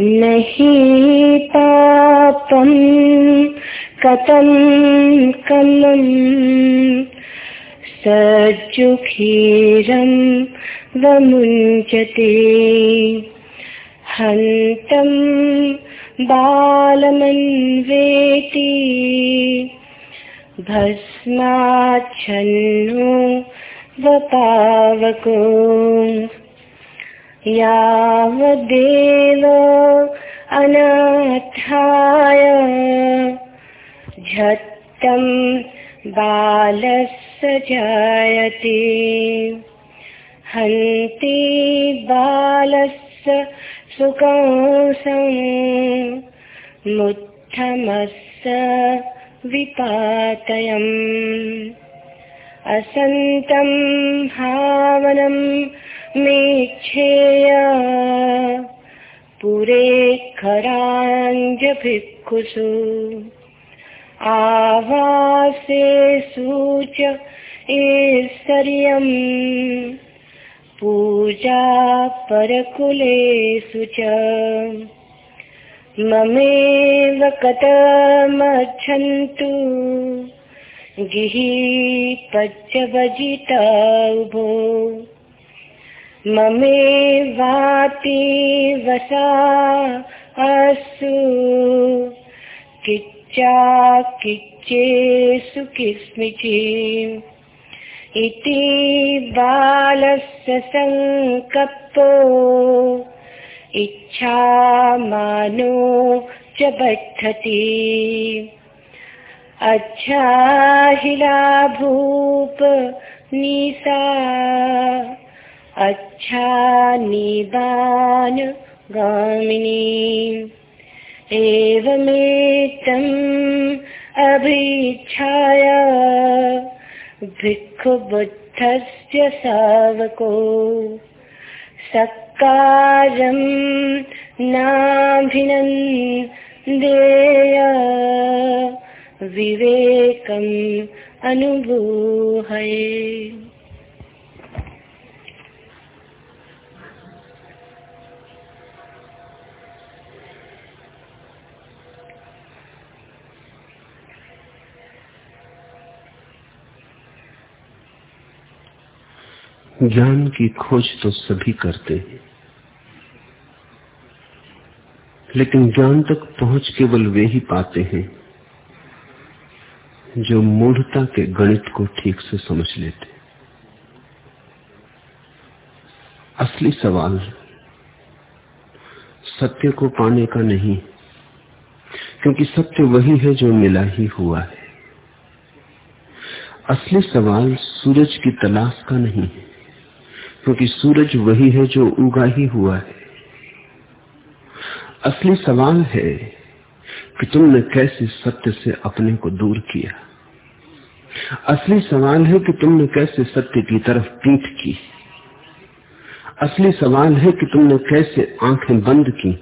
नहि पापं कथं कलम् सज्जुखीरं वमुञ्चते। हन्तं बालमन्वेति भस्माच्छन्नो वपावको। यावदेव अनाथाय। झत्तं बालस्य जायते। हन्ति बालस्य सुकंसं मुत्थमस्य विपातयम् असन्तं भावनं मेच्छेय पुरे खराञ्जभिक्षुषु आवासेषु च ऐश्वर्यम् पूजा परकुलेषु च ममेव कथमच्छन्तु गिहि पच्चभजिता उभो। ममेवाति वसा असु। किच्चा किच्चेषु किस्मिचि। इति बालस्य सङ्कप्पो इच्छामानो च बद्धति। अच्छाहिला भूप निसा। अच्छा निबान गामिनी। एवमेतम् अभिच्छाय भिक्षुबुद्धस्य सावको। सत्कारं नाभिनन्देय विवेकम् अनुभूहये। ज्ञान की खोज तो सभी करते हैं। लेकिन ज्ञान तक पहुँच केवल वे ही पाते हैं, जो मूढ़ता के गणित को ठीक से समझ लेते असली सवाल, सत्य को पाने का नहीं, क्योंकि सत्य वही है जो मिला ही हुआ है। असली सवाल सूरज की तलाश का नहीं है। क्योंकि सूरज वही है जो उगा ही हुआ है। असली सवाल है कि तुमने कैसे सत्य से अपने को दूर किया। असली सवाल है कि तुमने कैसे सत्य की तरफ़ पीठ की। असली सवाल है कि तुमने कैसे आँखें बंद की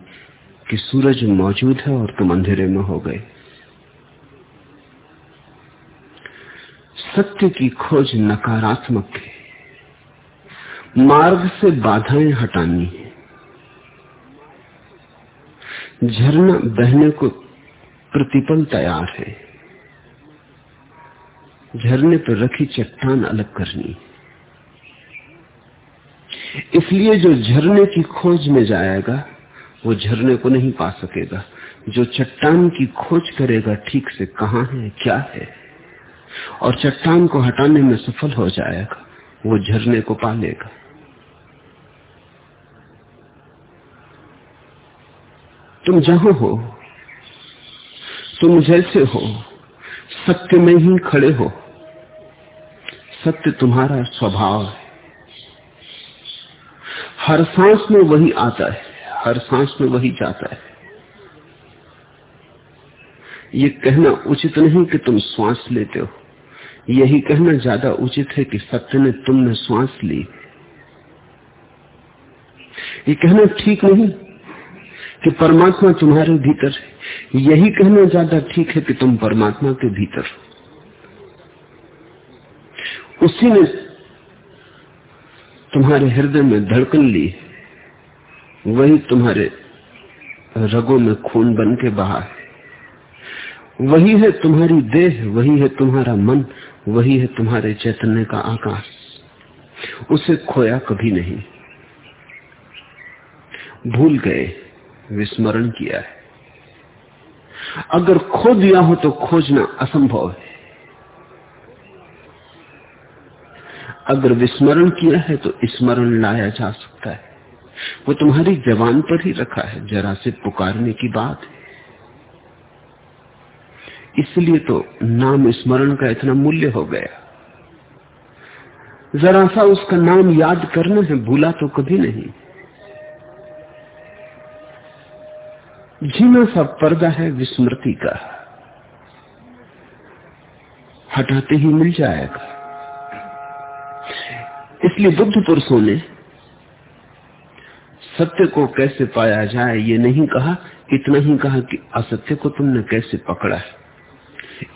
कि सूरज मौजूद है और तुम अंधेरे में हो गए। सत्य की खोज नकारात्मक है। मार्ग से बाधाएँ हटानी है। झरना बहने को प्रतिपल तैयार है। झरने पर रखी चट्टान अलग करनी इसलिए जो झरने की खोज में जाएगा, वो झरने को नहीं पा सकेगा। जो चट्टान की खोज करेगा, ठीक से कहा है, क्या है, और चट्टान को हटाने में सफल हो जाएगा, वो झरने को पा लेगा। तुम जहाँ हो, तुम जैसे हो, सत्य में ही खड़े हो। सत्य तुम्हारा स्वभाव है। हर सांस में वही आता है, हर सांस में वही जाता है। ये कहना उचित नहीं कि तुम श्वास लेते हो। यही कहना ज़्यादा उचित है कि सत्य ने तुमने श्वास ली। ये कहना ठीक नहीं कि परमात्मा तुम्हारे भीतर है। यही कहना ज़्यादा ठीक है कि तुम परमात्मा के भीतर हो। उसी ने तुम्हारे हृदय में धड़कन ली। वही तुम्हारे रगों में खून बन के बहा है। वही है तुम्हारी देह, वही है तुम्हारा मन, वही है तुम्हारे चैतन्य का आकाश। उसे खोया कभी नहीं। भूल गए। विस्मरण किया है। अगर खो दिया हो तो खोजना असंभव है। अगर विस्मरण किया है तो स्मरण लाया जा सकता है। वो तुम्हारी जवान पर ही रखा है, जरा से पुकारने की बात है। इसलिए तो नाम स्मरण का इतना मूल्य हो गया। जरा सा उसका नाम याद करना है, भूला तो कभी नहीं। झीना सा पर्दा है विस्मृति का, हटाते ही मिल जाएगा। इसलिए बुद्ध पुरुषों ने सत्य को कैसे पाया जाए ये नहीं कहा, इतना ही कहा कि असत्य को तुमने कैसे पकड़ा है,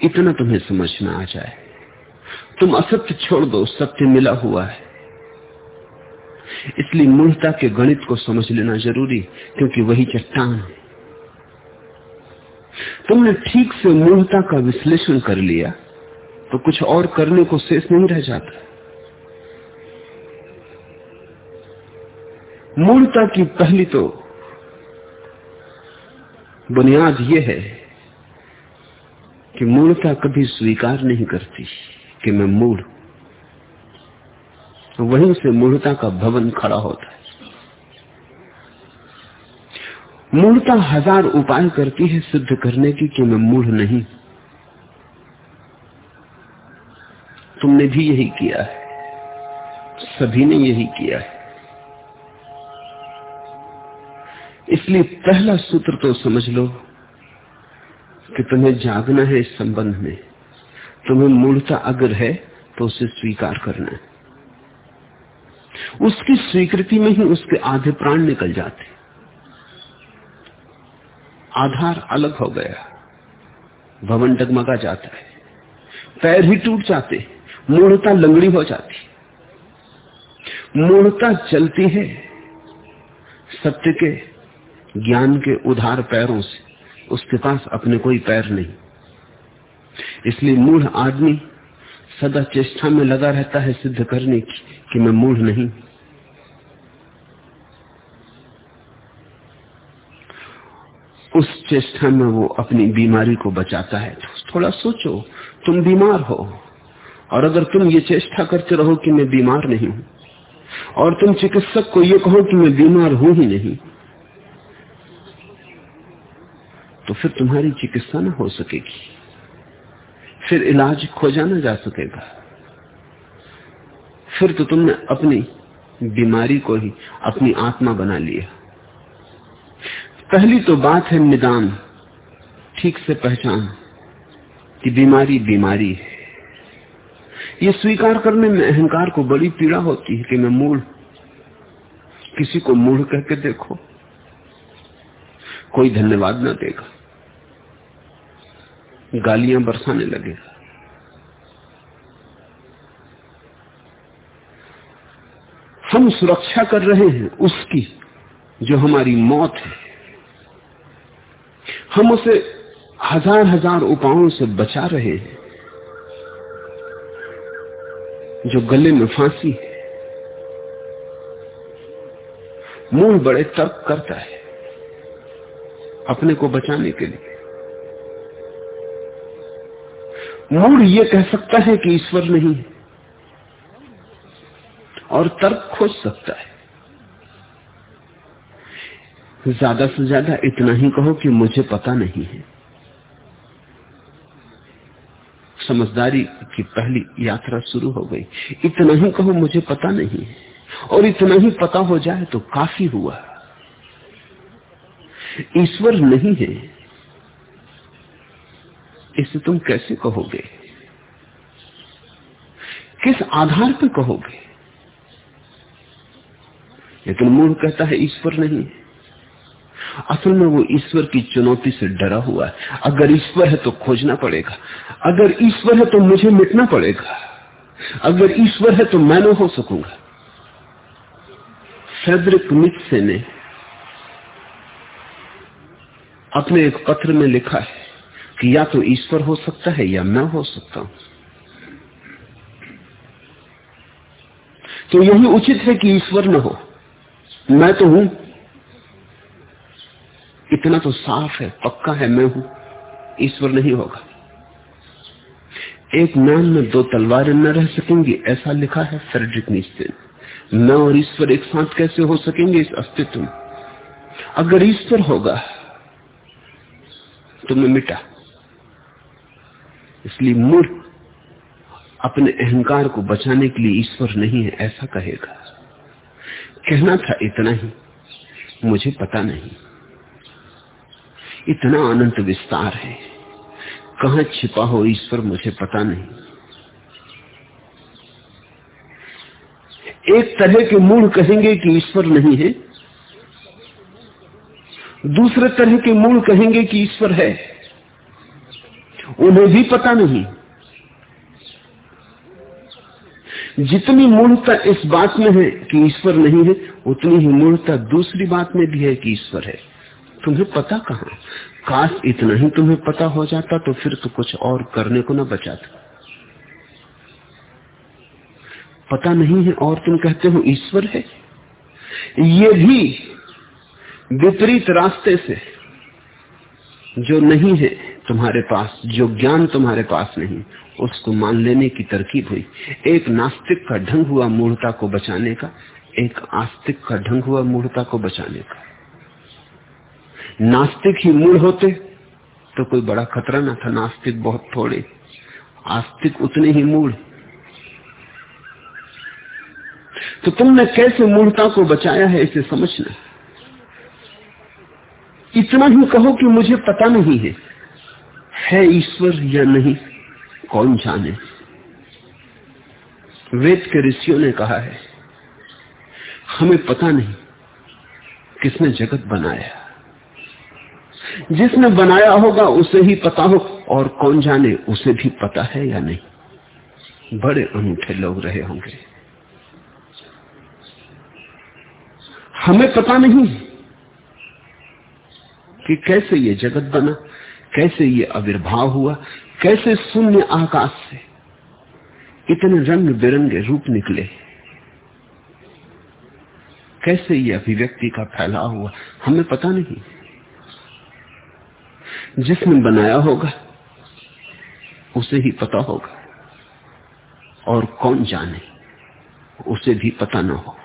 इतना तुम्हें समझ में आ जाए। तुम असत्य छोड़ दो, सत्य मिला हुआ है। इसलिए मूलता के गणित को समझ लेना ज़रूरी, क्योंकि वही चट्टान है। तुमने ठीक से मूलता का विश्लेषण कर लिया तो कुछ और करने को शेष नहीं रह जाता। मूलता की पहली तो बुनियाद यह है कि मूलता कभी स्वीकार नहीं करती कि मैं मूल वहीं से मूलता का भवन खड़ा होता है। मूलता हज़ार उपाय करती है सिद्ध करने की कि मैं मूढ़ नहीं तुमने भी यही किया है। सभी ने यही किया है। इसलिए पहला सूत्र तो समझ लो कि तुम्हें जागना है इस संबंध में। तुम्हें मूर्ता अगर है तो उसे स्वीकार करना है। उसकी स्वीकृति में ही उसके आधे प्राण निकल जाते। आधार अलग हो गया। भवन डगमगा जाता है। पैर ही टूट जाते, मूर्ता लंगड़ी हो जाती। मूर्ता चलती है, सत्य के ज्ञान के उधार पैरों से, उसके पास अपने कोई पैर नहीं। इसलिए मूढ़ आदमी सदा चेष्टा में लगा रहता है सिद्ध करने की, कि मैं मूढ़ नहीं उस चेष्टा में वो अपनी बीमारी को बचाता है। थोड़ा सोचो, तुम बीमार हो, और अगर तुम ये चेष्टा करते रहो कि मैं बीमार नहीं हूँ, और तुम चिकित्सक को ये कहो कि मैं बीमार हूँ ही नहीं तो फिर तुम्हारी चिकित्सा ना हो सकेगी। फिर इलाज खोजा ना जा सकेगा। फिर तो तुमने अपनी बीमारी को ही अपनी आत्मा बना लिया। पहली तो बात है निदान, ठीक से पहचान कि बीमारी बीमारी है। ये स्वीकार करने में अहंकार को बड़ी पीड़ा होती है कि मैं मूढ़, किसी को मूढ़ कह देखो, कोई धन्यवाद ना देगा। गालियाँ बरसाने लगेगा। हम सुरक्षा कर रहे हैं उसकी जो हमारी मौत है। हम उसे हज़ार हज़ार उपायों से बचा रहे हैं, जो गले में फांसी है। मुँह बड़े तर्क करता है अपने को बचाने के लिए। मूड ये कह सकता है कि ईश्वर नहीं है और तर्क खोज सकता है। ज़्यादा से ज़्यादा इतना ही कहो कि मुझे पता नहीं है। समझदारी की पहली यात्रा शुरू हो गई। इतना ही कहो, मुझे पता नहीं है। और इतना ही पता हो जाए तो काफ़ी हुआ। ईश्वर नहीं है। इसे तुम कैसे कहोगे? किस आधार पर कहोगे? लेकिन मूल कहता है, ईश्वर नहीं असल में वो ईश्वर की चुनौती से डरा हुआ है। अगर ईश्वर है तो खोजना पड़ेगा। अगर ईश्वर है तो मुझे मिटना पड़ेगा। अगर ईश्वर है तो मैं न हो सकूँगा। फेडरिक मिक्से ने अपने एक पत्र में लिखा है कि या तो ईश्वर हो सकता है या मैं हो सकता हूँ। तो यही उचित है कि ईश्वर न हो। मैं तो हूँ। इतना तो साफ़ है, पक्का है, मैं हूँ, ईश्वर नहीं होगा। एक नाम में दो तलवारें न रह सकेंगी, ऐसा लिखा है फ्रेडरिक निश्चित मैं और ईश्वर एक साथ कैसे हो सकेंगे इस अस्तित्व में? अगर ईश्वर होगा तो मैं मिटा। इसलिए मूर्ख अपने अहंकार को बचाने के लिए ईश्वर नहीं है, ऐसा कहेगा। कहना था इतना ही, मुझे पता नहीं। इतना अनंत विस्तार है। कहा छिपा हो ईश्वर मुझे पता नहीं। एक तरह के मूल कहेंगे कि ईश्वर नहीं है। दूसरे तरह के मूल कहेंगे कि ईश्वर है। उन्हें भी पता नहीं। जितनी मूर्ता इस बात में है कि ईश्वर नहीं है, उतनी ही मूर्ता दूसरी बात में भी है कि ईश्वर है। तुम्हें पता कहा? काश इतना ही तुम्हें पता हो जाता तो फिर तो कुछ और करने को ना बचाता। पता नहीं है और तुम कहते हो ईश्वर है? ये भी विपरीत रास्ते से जो नहीं है तुम्हारे पास, जो ज्ञान तुम्हारे पास नहीं, उसको मान लेने की तरकीब हुई। एक नास्तिक का ढंग हुआ मूर्ता को बचाने का, एक आस्तिक का ढंग हुआ मूर्ता को बचाने का। नास्तिक ही मूल होते तो कोई बड़ा खतरा ना था, नास्तिक बहुत थोड़े। आस्तिक उतने ही मूल। तो तुमने कैसे मूर्ता को बचाया है इसे समझना? इतना ही कहो कि मुझे पता नहीं है। है ईश्वर या नहीं, कौन जाने? वेद के ऋषियों ने कहा है, हमें पता नहीं किसने जगत बनाया। जिसने बनाया होगा उसे ही पता हो, और कौन जाने उसे भी पता है या नहीं? बड़े अनूठे लोग रहे होंगे। हमें पता नहीं कि कैसे ये जगत बना, कैसे ये आविर्भाव हुआ, कैसे शून्य आकाश से इतने रंग बिरंगे रूप निकले। कैसे ये अभिव्यक्ति का फैलाव हुआ, हमें पता नहीं। जिसने बनाया होगा, उसे ही पता होगा। और कौन जाने, उसे भी पता न हो।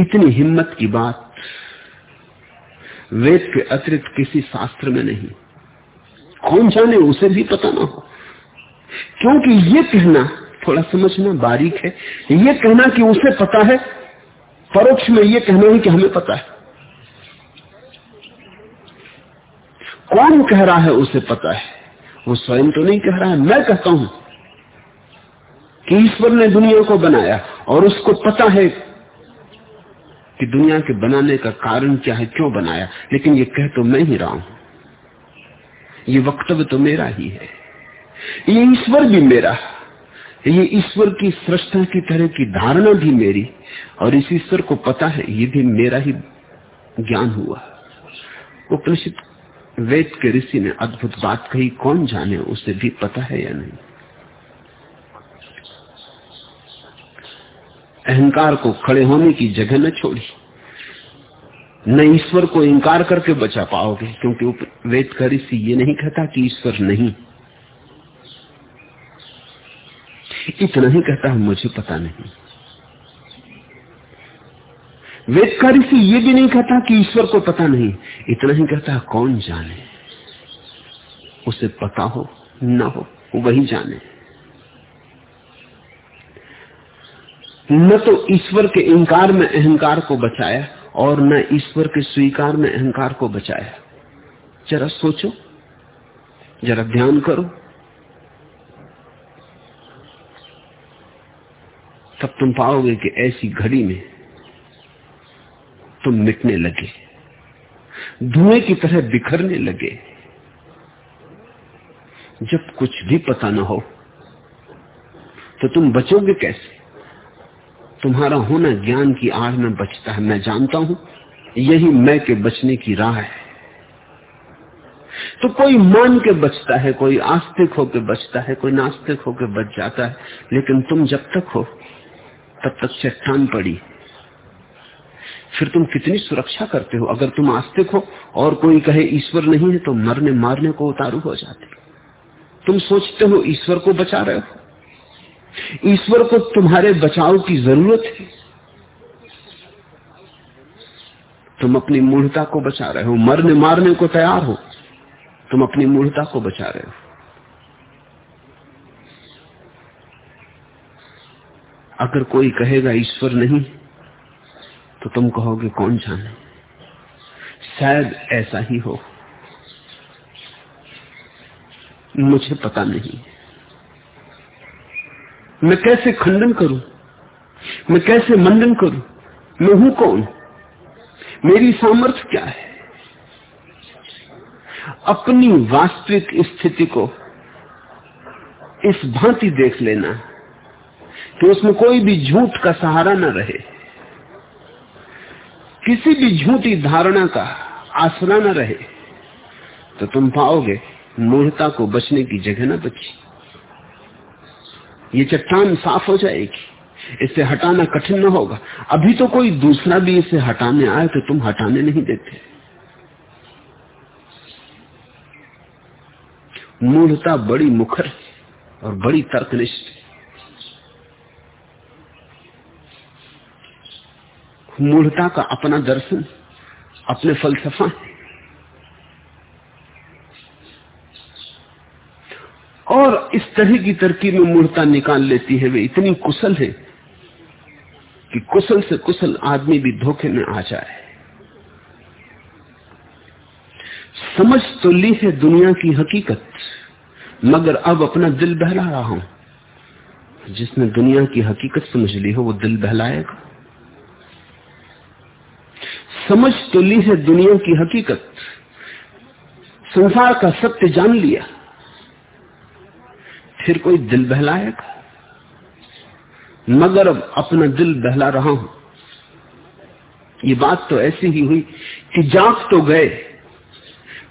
इतनी हिम्मत की बात वेद के अतिरिक्त किसी शास्त्र में नहीं। कौन जाने, उसे भी पता ना हो। क्योंकि ये कहना थोड़ा समझना बारीक है। ये कहना कि उसे पता है, परोक्ष में ये कहना ही कि हमें पता है। कौन कह रहा है उसे पता है? वो स्वयं तो नहीं कह रहा है, मैं कहता हूँ कि ईश्वर ने दुनिया को बनाया और उसको पता है कि दुनिया के बनाने का कारण क्या है, क्यों बनाया। लेकिन ये कह तो मैं ही रहा हूँ। ये वक्तव्य तो मेरा ही है। ये ईश्वर भी मेरा। ये ईश्वर की सृष्टा की तरह की धारणा भी मेरी। और इस ईश्वर को पता है, ये भी मेरा ही ज्ञान हुआ। उपनिषद वेद के ऋषि ने अद्भुत बात कही, कौन जाने, उसे भी पता है या नहीं? अहंकार को खड़े होने की जगह न छोड़ी। न ईश्वर को इंकार करके बचा पाओगे, क्योंकि वेद का ऋषि ये नहीं कहता कि ईश्वर नहीं। इतना ही कहता है मुझे पता नहीं। वेद का ऋषि ये भी नहीं कहता कि ईश्वर को पता नहीं। इतना ही कहता है कौन जाने? उसे पता हो, न हो, वही जाने। न तो ईश्वर के इंकार में अहंकार को बचाया और न ईश्वर के स्वीकार में अहंकार को बचाया। जरा सोचो, जरा ध्यान करो। तब तुम पाओगे कि ऐसी घड़ी में तुम मिटने लगे। धुएँ की तरह बिखरने लगे। जब कुछ भी पता ना हो तो तुम बचोगे कैसे? तुम्हारा होना ज्ञान की आड़ में बचता है, मैं जानता हूँ, यही मैं के बचने की राह है। तो कोई मान के बचता है, कोई आस्तिक होकर बचता है, कोई नास्तिक होकर बच जाता है, लेकिन तुम जब तक हो, तब तक चट्टान पड़ी। फिर तुम कितनी सुरक्षा करते हो? अगर तुम आस्तिक हो और कोई कहे ईश्वर नहीं है तो मरने मारने को उतारू हो जाते। तुम सोचते हो ईश्वर को बचा रहे हो? ईश्वर को तुम्हारे बचाव की ज़रूरत है। तुम अपनी मूढ़ता को बचा रहे हो। मरने मारने को तैयार हो। तुम अपनी मूर्ता को बचा रहे हो। अगर कोई कहेगा ईश्वर नहीं तो तुम कहोगे कौन जाने? शायद ऐसा ही हो। मुझे पता नहीं। मैं कैसे खंडन करूँ? मैं कैसे मंडन करूँ? मैं हूँ कौन? मेरी सामर्थ्य क्या है? अपनी वास्तविक स्थिति को इस भांति देख लेना कि उसमें कोई भी झूठ का सहारा न रहे। किसी भी झूठी धारणा का आसरा न रहे तो तुम पाओगे मूर्ता को बचने की जगह न बची। ये चट्टान साफ़ हो जाएगी, इसे हटाना कठिन न होगा। अभी तो कोई दूसरा भी इसे हटाने आए तो तुम हटाने नहीं देते। मूढ़ता बड़ी मुखर और बड़ी तर्कनिष्ठ। मूढ़ता का अपना दर्शन, अपने फलसफा। है और इस तरह की तरकीब में मूर्ता निकाल लेती है, वे इतनी कुशल है कि कुशल से कुशल आदमी भी धोखे में आ जाए। समझ तो ली है दुनिया की हकीकत, मगर अब अपना दिल बहला रहा हूँ। जिसने दुनिया की हकीकत समझ ली हो, वो दिल बहलाएगा। समझ तो ली है दुनिया की हकीकत, संसार का सत्य जान लिया, फिर कोई दिल बहलाएगा। मगर अब अपना दिल बहला रहा हूँ। ये बात तो ऐसी ही हुई कि जाग तो गए,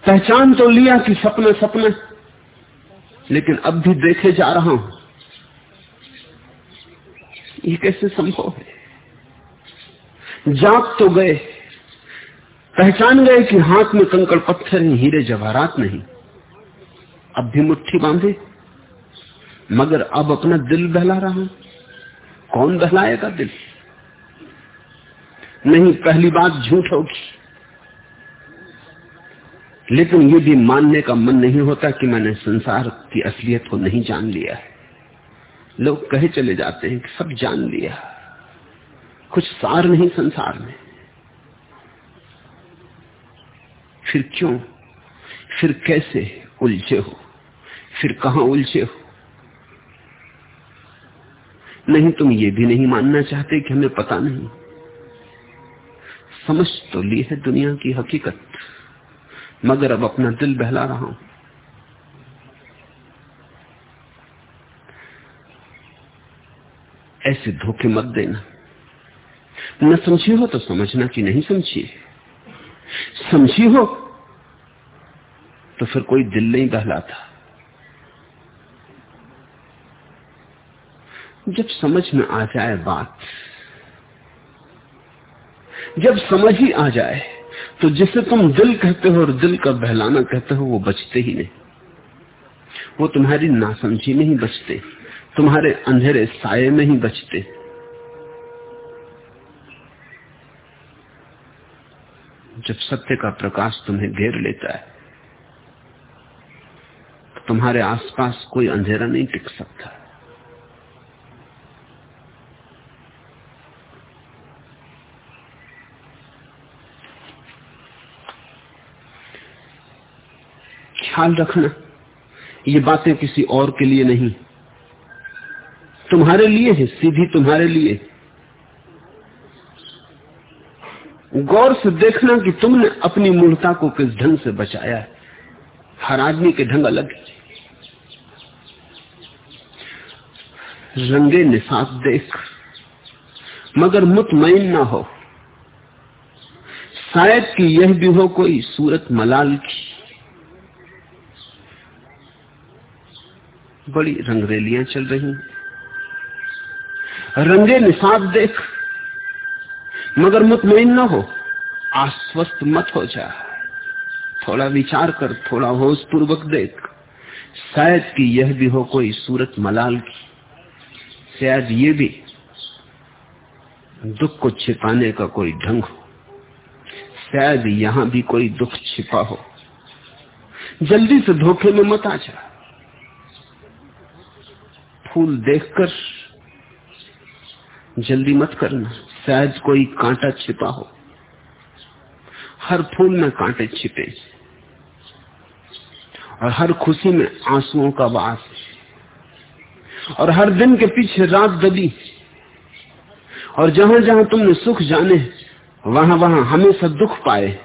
पहचान तो लिया कि सपना सपना, लेकिन अब भी देखे जा रहा हूँ। ये कैसे संभव है? जाग तो गए पहचान गए कि हाथ में कंकड़ पत्थर ही हीरे जवाहरात नहीं। अब भी मुट्ठी बांधे। मगर अब अपना दिल बहला रहा। हूँ कौन बहलाएगा दिल? नहीं, पहली बात झूठ होगी। लेकिन ये भी मानने का मन नहीं होता कि मैंने संसार की असलियत को नहीं जान लिया है। लोग कहे चले जाते हैं कि सब जान लिया। कुछ सार नहीं संसार में। फिर क्यों? फिर कैसे उलझे हो? फिर कहा उलझे हो? नहीं, तुम ये भी नहीं मानना चाहते कि हमें पता नहीं। समझ तो ली है दुनिया की हकीकत, मगर अब अपना दिल बहला रहा हूँ। ऐसे धोखे मत देना। न समझी हो तो समझना कि नहीं समझी समझी हो? तो फिर कोई दिल नहीं बहलाता जब समझ में आ जाए बात, जब समझ ही आ जाए तो जिसे तुम दिल कहते हो और दिल का बहलाना कहते हो, वो बचते ही नहीं। वो तुम्हारी नासमझी में ही बचते, तुम्हारे अंधेरे साये में ही बचते। जब सत्य का प्रकाश तुम्हें घेर लेता है तो तुम्हारे आसपास कोई अंधेरा नहीं टिक सकता। ख्याल रखना, ये बातें किसी और के लिए नहीं, तुम्हारे लिए है, सीधी तुम्हारे लिए। गौर से देखना कि तुमने अपनी मूर्ता को किस ढंग से बचाया है। हर आदमी के ढंग अलग रंगे निसाब देख, मगर मुतमईन ना हो। शायद कि यह भी हो कोई सूरत मलाल की। बड़ी रंगरेलियाँ चल रही रंगे निषाद देख मगर मुतमिन न हो। आश्वस्त मत हो जा। थोड़ा विचार कर, थोड़ा होश पूर्वक देख। शायद कि यह भी हो कोई सूरत मलाल की। शायद ये भी दुख को छिपाने का कोई ढंग हो। शायद यहाँ भी कोई दुख छिपा हो। जल्दी से धोखे में मत आ जा। फूल देखकर जल्दी मत करना। शायद कोई कांटा छिपा हो। हर फूल में कांटे छिपे। और हर खुशी में आंसुओं का वास। और हर दिन के पीछे रात दबी और जहाँ जहाँ तुमने सुख जाने वहाँ वहाँ हमेशा दुख पाए।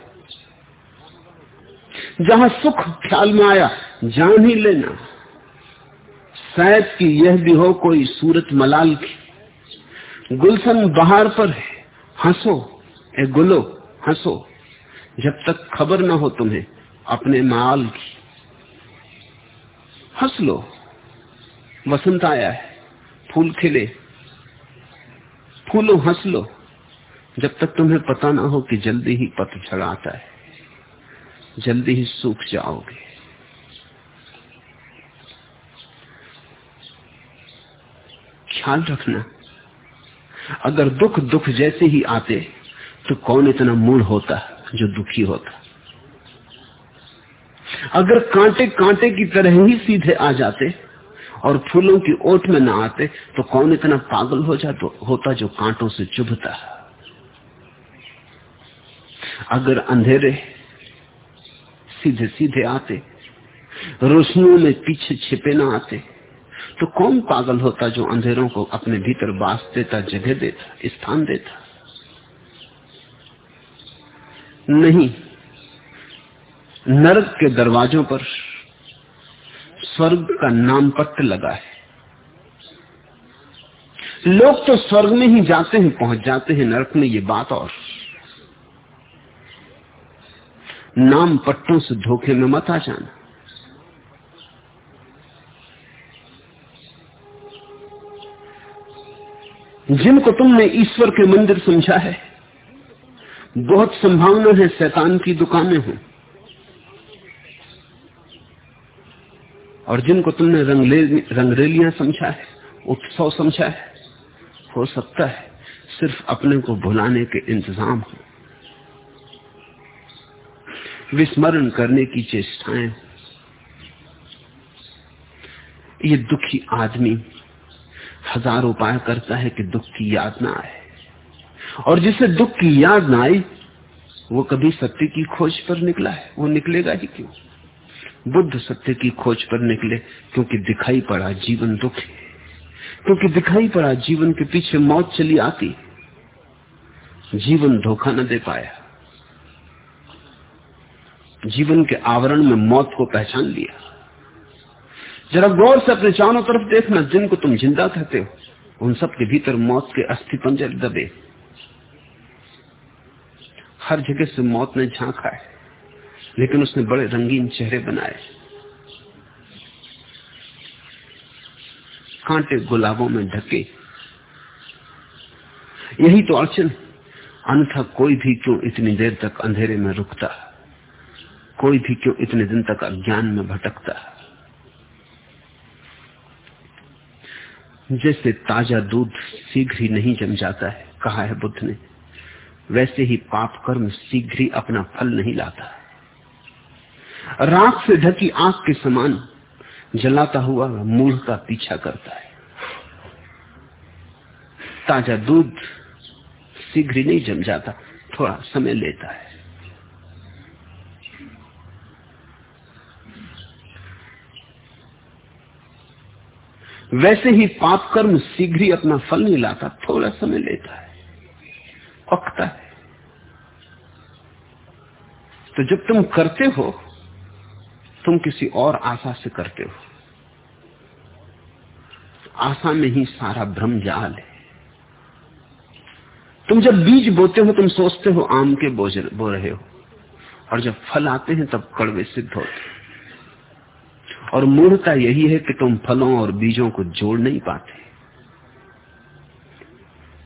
जहाँ सुख ख्याल में आया, जान ही लेना। शायद कि यह भी हो कोई सूरत मलाल की। गुलशन बहार पर है। हंसो, ए गुलो, हंसो। जब तक खबर ना हो तुम्हें, अपने माल की। हंस लो। वसंत आया है, फूल खिले। फूलो, हंस लो। जब तक तुम्हें पता ना हो कि जल्दी ही पतझड़ आता है, जल्दी ही सूख जाओगे। ख्याल रखना। अगर दुख दुख जैसे ही आते तो कौन इतना मूल होता जो दुखी होता? अगर कांटे कांटे की तरह ही सीधे आ जाते और फूलों की ओट में ना आते तो कौन इतना पागल हो जाता, होता जो कांटों से चुभता? अगर अंधेरे सीधे सीधे आते, रोशनियों में पीछे छिपे ना आते तो कौन पागल होता जो अंधेरों को अपने भीतर बास देता, जगह देता, स्थान देता? नहीं। नरक के दरवाजों पर स्वर्ग का नाम पत्र लगा है। लोग तो स्वर्ग में ही जाते हैं, पहुँच जाते हैं, नरक में ये बात और। नाम पट्टों से धोखे में मत आ जाना। जिनको तुमने ईश्वर के मंदिर समझा है। बहुत संभावना है शैतान की दुकानें हों। और जिनको तुमने रंगरेलियाँ समझा है, उत्सव समझा है, हो सकता है सिर्फ़ अपने को भुलाने के इंतज़ाम हो। विस्मरण करने की चेष्टाएँ ये दुखी आदमी हज़ार उपाय करता है कि दुख की याद ना आए। और जिसे दुख की याद ना आई, वो कभी सत्य की खोज पर निकला है। वो निकलेगा ही क्यों? बुद्ध सत्य की खोज पर निकले क्योंकि दिखाई पड़ा जीवन दुख है। क्योंकि दिखाई पड़ा जीवन के पीछे मौत चली आती जीवन धोखा न दे पाया। जीवन के आवरण में मौत को पहचान लिया। जरा गौर से अपने चारों तरफ़ देखना, जिनको तुम ज़िंदा कहते हो, उन सब के भीतर मौत के अस्थि पंजर दबे। हर जगह से मौत ने झांका है, लेकिन उसने बड़े रंगीन चेहरे बनाए। कांटे गुलाबों में ढके। यही तो अड़चन अन्यथा कोई भी क्यों इतनी देर तक अंधेरे में रुकता? कोई भी क्यों इतने दिन तक अज्ञान में भटकता? जैसे ताज़ा दूध शीघ्र ही नहीं जम जाता है, कहा है बुद्ध ने। वैसे ही पाप कर्म शीघ्र ही अपना फल नहीं लाता। राख से ढकी आँख के समान जलाता हुआ मूढ़ का पीछा करता है। ताज़ा दूध शीघ्र ही नहीं जम जाता, थोड़ा समय लेता है। वैसे ही पाप कर्म शीघ्र ही अपना फल नहीं लाता, थोड़ा समय लेता है, पकता है। तो जब तुम करते हो, तुम किसी और आशा से करते हो। आशा में ही सारा भ्रम जाल है। तुम जब बीज बोते हो, तुम सोचते हो, आम के बोझ बो रहे हो, और जब फल आते हैं, तब कड़वे सिद्ध होते और मूर्ता यही है कि तुम फलों और बीजों को जोड़ नहीं पाते।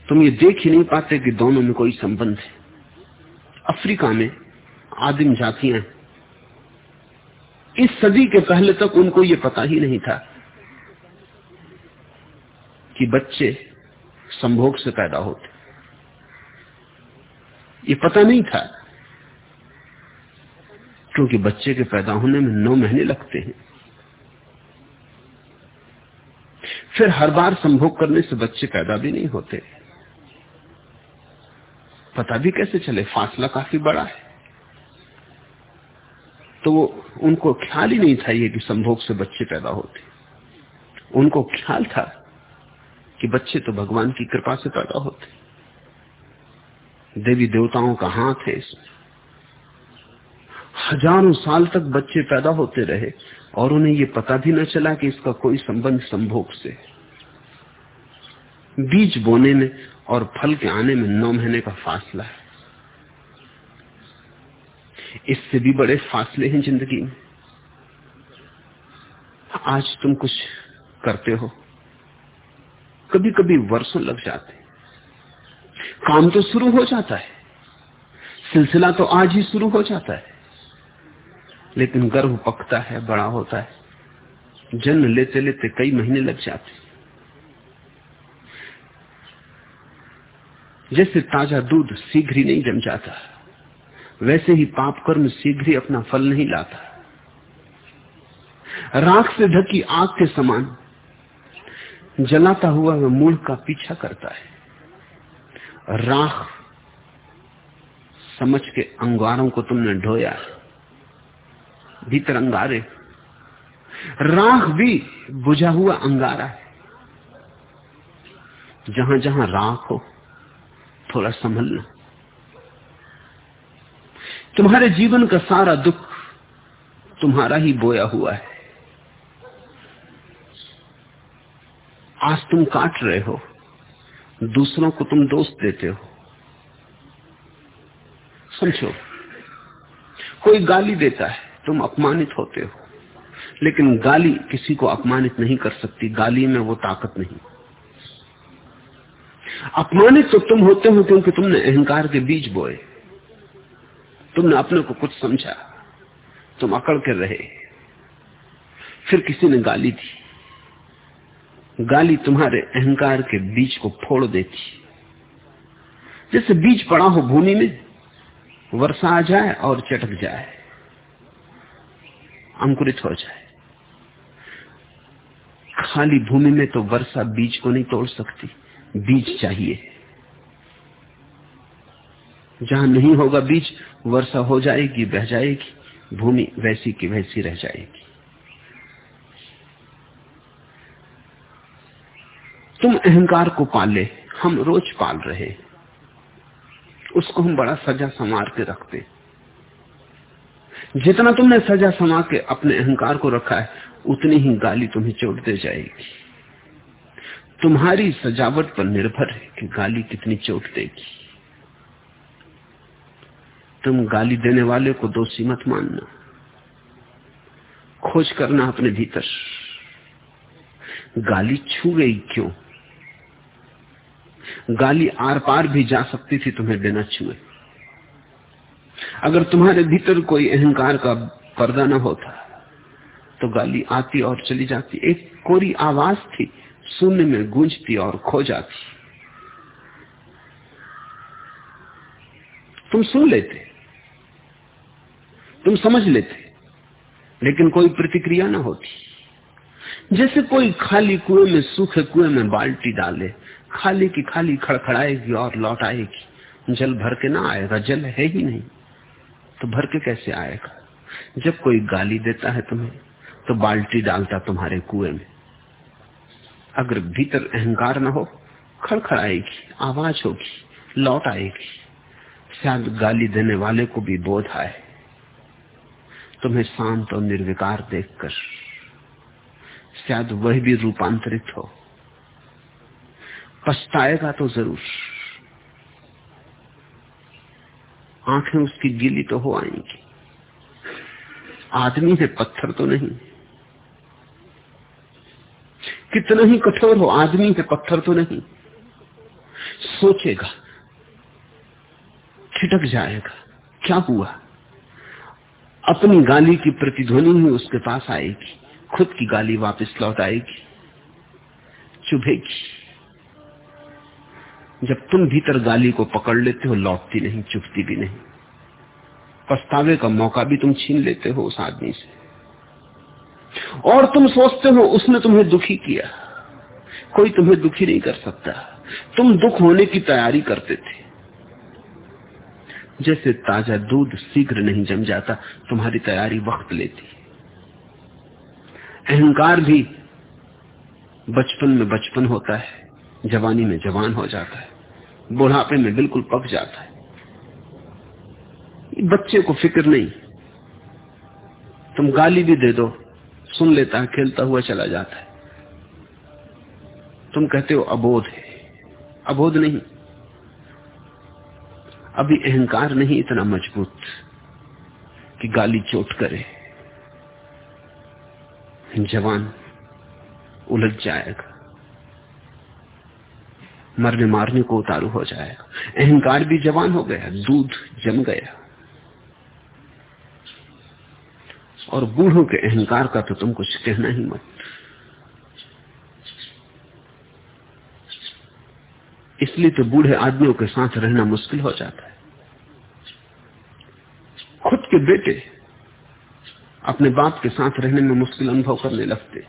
तुम ये देख ही नहीं पाते कि दोनों में कोई संबंध है। अफ्रीका में आदिम जातियाँ, इस सदी के पहले तक उनको ये पता ही नहीं था कि बच्चे संभोग से पैदा होते। ये पता नहीं था, क्योंकि बच्चे के पैदा होने में नौ महीने लगते हैं। फिर हर बार संभोग करने से बच्चे पैदा भी नहीं होते। पता भी कैसे चले? फासला काफ़ी बड़ा है। तो वो, उनको ख्याल ही नहीं था ये कि संभोग से बच्चे पैदा होते। उनको ख्याल था कि बच्चे तो भगवान की कृपा से पैदा होते। देवी देवताओं का हाथ है इसमें। हज़ारों साल तक बच्चे पैदा होते रहे और उन्हें ये पता भी न चला कि इसका कोई संबंध संभोग से बीज बोने में और फल के आने में नौ महीने का फासला है। इससे भी बड़े फासले हैं ज़िंदगी में। आज तुम कुछ करते हो कभी कभी वर्षों लग जाते काम तो शुरू हो जाता है, सिलसिला तो आज ही शुरू हो जाता है। लेकिन गर्भ पकता है, बड़ा होता है, जन्म लेते लेते कई महीने लग जाते जैसे ताज़ा दूध शीघ्र ही नहीं जम जाता, वैसे ही पाप कर्म शीघ्र ही अपना फल नहीं लाता। राख से ढकी आग के समान जलाता हुआ वह मूल का पीछा करता है। राख समझ के अंगारों को तुमने ढोया, भीतर अंगारे। राख भी बुझा हुआ अंगारा है। जहाँ जहाँ राख हो थोड़ा संभलना तुम्हारे जीवन का सारा दुख तुम्हारा ही बोया हुआ है। आज तुम काट रहे हो, दूसरों को तुम दोष देते हो। समझो, कोई गाली देता है, तुम अपमानित होते हो, लेकिन गाली किसी को अपमानित नहीं कर सकती, गाली में वो ताकत नहीं। अपमानित तो तुम होते हो क्योंकि तुमने अहंकार के बीज बोए। तुमने अपने को कुछ समझा। तुम अकड़ कर रहे। फिर किसी ने गाली दी। गाली तुम्हारे अहंकार के बीज को फोड़ देती। जैसे बीज पड़ा हो भूमि में, वर्षा आ जाए और चटक जाए, अंकुरित हो जाए। खाली भूमि में तो वर्षा बीज को नहीं तोड़ सकती। बीज चाहिए। जहाँ नहीं होगा बीज, वर्षा हो जाएगी, बह जाएगी, भूमि वैसी की वैसी रह जाएगी। तुम अहंकार को पाले, हम रोज पाल रहे। उसको हम बड़ा सजा संवार के रखते। जितना तुमने सजा समा के अपने अहंकार को रखा है, उतनी ही गाली तुम्हें चोट दे जाएगी। तुम्हारी सजावट पर निर्भर है कि गाली कितनी चोट देगी। तुम गाली देने वाले को दोषी मत मानना। खोज करना अपने भीतर। गाली छू गई क्यों? गाली आर पार भी जा सकती थी तुम्हें बिना छुए। अगर तुम्हारे भीतर कोई अहंकार का पर्दा न होता तो गाली आती और चली जाती। एक कोरी आवाज़ थी। शून्य में गूंजती और खो जाती। तुम सुन लेते, तुम समझ लेते, लेकिन कोई प्रतिक्रिया ना होती। जैसे कोई खाली कुएँ में सूखे कुएँ में बाल्टी डाले, खाली की खाली खड़खड़ाएगी और लौट आएगी जल भर के ना आएगा, जल है ही नहीं। तो भर के कैसे आएगा? जब कोई गाली देता है तुम्हें तो बाल्टी डालता तुम्हारे कुएँ में। अगर भीतर अहंकार न हो खड़खड़ाएगी आवाज़ होगी, लौट आएगी। शायद गाली देने वाले को भी बोध आए। तुम्हें शांत और निर्विकार देखकर शायद वह भी रूपांतरित हो। पछताएगा तो ज़रूर। आँखें उसकी गीली तो हो आएँगी। आदमी है पत्थर तो नहीं। कितना ही कठोर हो, आदमी है पत्थर तो नहीं। सोचेगा, छिटक जाएगा, क्या हुआ? अपनी गाली की प्रतिध्वनि ही उसके पास आएगी, खुद की गाली वापस लौट आएगी, चुभेगी। जब तुम भीतर गाली को पकड़ लेते हो, लौटती नहीं, चुभती भी नहीं। पछतावे का मौका भी तुम छीन लेते हो उस आदमी से। और तुम सोचते हो उसने तुम्हें दुखी किया। कोई तुम्हें दुखी नहीं कर सकता। तुम दुख होने की तैयारी करते थे। जैसे ताज़ा दूध शीघ्र नहीं जम जाता, तुम्हारी तैयारी वक्त लेती। अहंकार भी बचपन में बचपन होता है, जवानी में जवान हो जाता है, बुढ़ापे में बिल्कुल पक जाता है। बच्चे को फ़िक्र नहीं। तुम गाली भी दे दो सुन लेता है, खेलता हुआ चला जाता है। तुम कहते हो अबोध है। अबोध नहीं। अभी अहंकार नहीं इतना मज़बूत कि गाली चोट करे। जवान उलझ जाएगा। मरने मारने को उतारू हो जाएगा। अहंकार भी जवान हो गया, दूध जम गया। और बूढ़ों के अहंकार का तो तुम कुछ कहना ही मत। इसलिए तो बूढ़े आदमियों के साथ रहना मुश्किल हो जाता है। खुद के बेटे अपने बाप के साथ रहने में मुश्किल अनुभव करने लगते।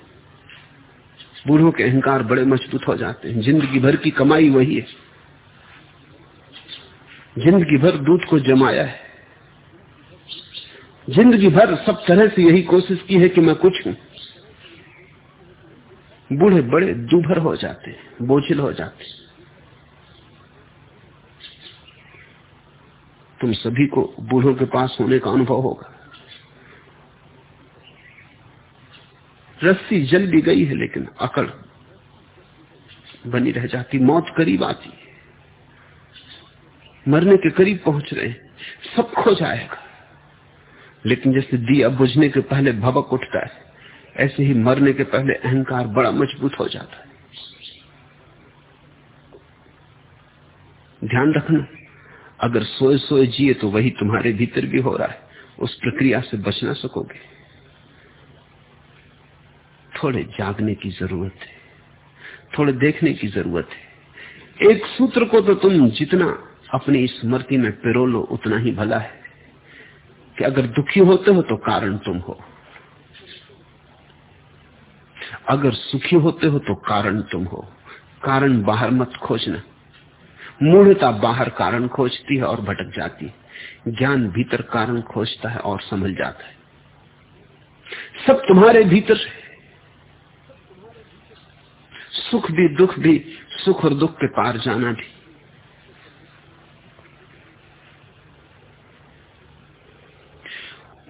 बूढ़ों के अहंकार बड़े मज़बूत हो जाते हैं। ज़िंदगी भर की कमाई वही है। ज़िंदगी भर दूध को जमाया है। ज़िंदगी भर सब तरह से यही कोशिश की है कि मैं कुछ हूँ। बूढ़े बड़े दुभर हो जाते, बोझिल हो जाते। तुम सभी को बूढ़ों के पास होने का अनुभव होगा। रस्सी जल भी गई है, लेकिन अकड़ बनी रह जाती, मौत करीब आती। मरने के करीब पहुँच रहे, सब खो जाएगा। लेकिन जैसे दिया बुझने के पहले भबक उठता है, ऐसे ही मरने के पहले अहंकार बड़ा मज़बूत हो जाता है। ध्यान रखना, अगर सोए सोए जिए तो वही तुम्हारे भीतर भी हो रहा है, उस प्रक्रिया से बच ना सकोगे। थोड़े जागने की ज़रूरत है, थोड़े देखने की ज़रूरत है। एक सूत्र को तो तुम जितना अपनी स्मृति में पिरो लो उतना ही भला है। कि अगर दुखी होते हो तो कारण तुम हो। अगर सुखी होते हो तो कारण तुम हो। कारण बाहर मत खोजना। मूढ़ता बाहर कारण खोजती है और भटक जाती है। ज्ञान भीतर कारण खोजता है और समझ जाता है। सब तुम्हारे भीतर सुख भी दुख भी, सुख और दुख के पार जाना भी।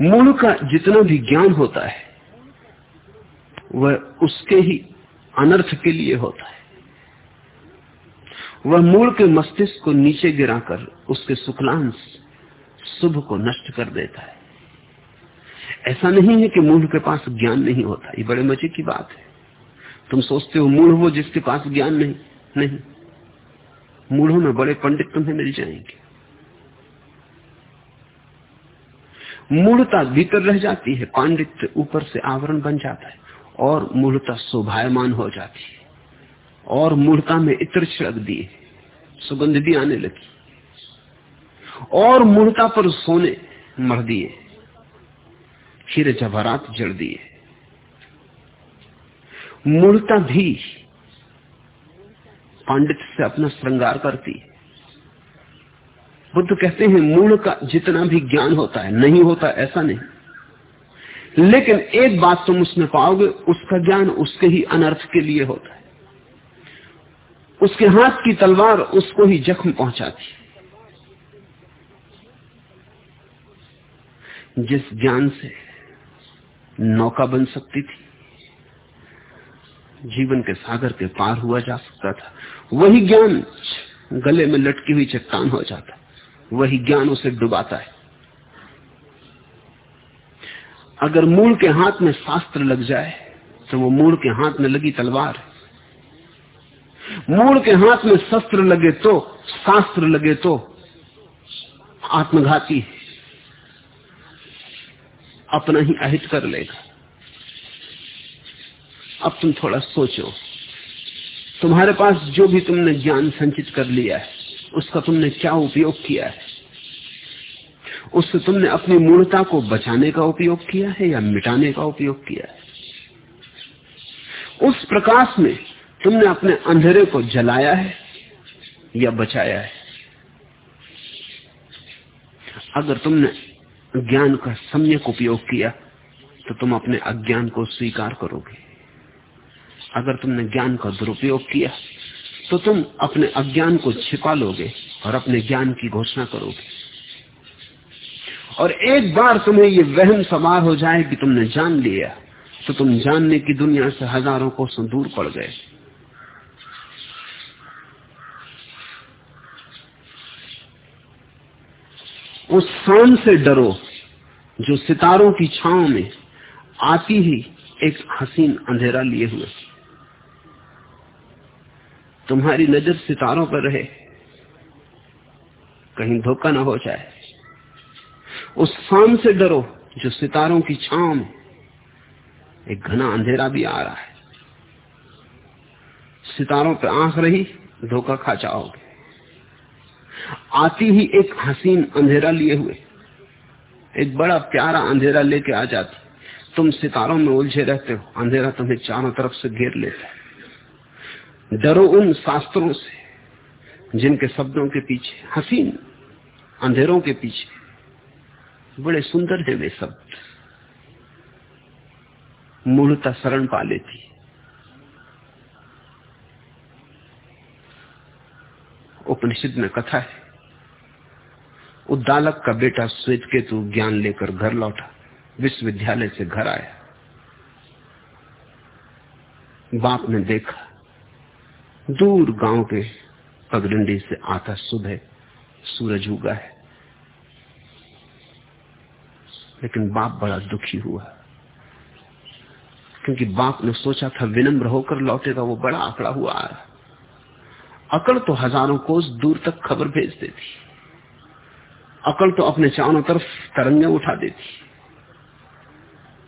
मूल का जितना भी ज्ञान होता है, वह उसके ही अनर्थ के लिए होता है। वह मूल के मस्तिष्क को नीचे गिराकर उसके शुक्लांश शुभ को नष्ट कर देता है। ऐसा नहीं है कि मूल के पास ज्ञान नहीं होता, ये बड़े मज़े की बात है। तुम सोचते हो मूल वो जिसके पास ज्ञान नहीं नहीं। मूढ़ों में बड़े पंडित तुम्हें मिल जाएँगे। मूलता भीतर रह जाती है, पांडित्य ऊपर से आवरण बन जाता है और मूलता शोभायमान हो जाती है। और मूलता में इत्र छिड़क दिए, सुगंध भी आने लगी। और मूलता पर सोने मर दिए खीरे जवाहरात जड़ दिए। मूलता भी पांडित से अपना श्रृंगार करती है। बुद्ध कहते हैं, मूल का जितना भी ज्ञान होता है, नहीं होता, ऐसा नहीं। लेकिन एक बात तुम उसमें पाओगे, उसका ज्ञान उसके ही अनर्थ के लिए होता है। उसके हाथ की तलवार उसको ही जख्म पहुंचाती जिस ज्ञान से नौका बन सकती थी, जीवन के सागर के पार हुआ जा सकता था, वही ज्ञान गले में लटकी हुई चट्टान हो जाता। वही ज्ञान उसे डुबाता है। अगर मूल के हाथ में शास्त्र लग जाए तो वो मूल के हाथ में लगी तलवार मूल के हाथ में शस्त्र लगे तो शास्त्र लगे तो आत्मघाती अपना ही अहित कर लेगा। अब तुम थोड़ा सोचो, तुम्हारे पास जो भी तुमने ज्ञान संचित कर लिया है उसका तुमने क्या उपयोग किया है? उससे तुमने अपनी मूलता को बचाने का उपयोग किया है या मिटाने का उपयोग किया है? उस प्रकाश में तुमने अपने अंधेरे को जलाया है या बचाया है? अगर तुमने ज्ञान का सम्यक उपयोग किया तो तुम अपने अज्ञान को स्वीकार करोगे। अगर तुमने ज्ञान का दुरुपयोग किया तो तुम अपने अज्ञान को छिपा लोगे और अपने ज्ञान की घोषणा करोगे। और एक बार तुम्हें ये वहम सवार हो जाए कि तुमने जान लिया तो तुम जानने की दुनिया से हज़ारों कोसों दूर पड़ गए। उस शाम से डरो जो सितारों की छाओ में आती ही एक हसीन अंधेरा लिए हुए। तुम्हारी नज़र सितारों पर रहे। कहीं धोखा ना हो जाए। उस शाम से डरो जो सितारों की छांव में एक घना अंधेरा भी आ रहा है। सितारों पर आँख रही, धोखा खा जाओगे। आती ही एक हसीन अंधेरा लिए हुए। एक बड़ा प्यारा अंधेरा लेके आ जाती। तुम सितारों में उलझे रहते हो। अंधेरा तुम्हें चारों तरफ़ से घेर लेता है। डरो उन शास्त्रों से, जिनके शब्दों के पीछे, हसीन अंधेरों के पीछे, बड़े सुंदर है वे शब्द। मूलता शरण पा लेती। उपनिषद में कथा है, उद्दालक का बेटा श्वेत केतु ज्ञान लेकर घर लौटा, विश्वविद्यालय से घर आया। बाप ने देखा दूर गाँव के पगडंडी से आता सुबह सूरज उगा है। लेकिन बाप बड़ा दुखी हुआ। क्योंकि बाप ने सोचा था विनम्र होकर लौटेगा, वो बड़ा आंकड़ा हुआ। आ रहा अकड़ तो हज़ारों कोस दूर तक खबर भेज देती। अकड़ तो अपने चारों तरफ़ तरंगे उठा देती।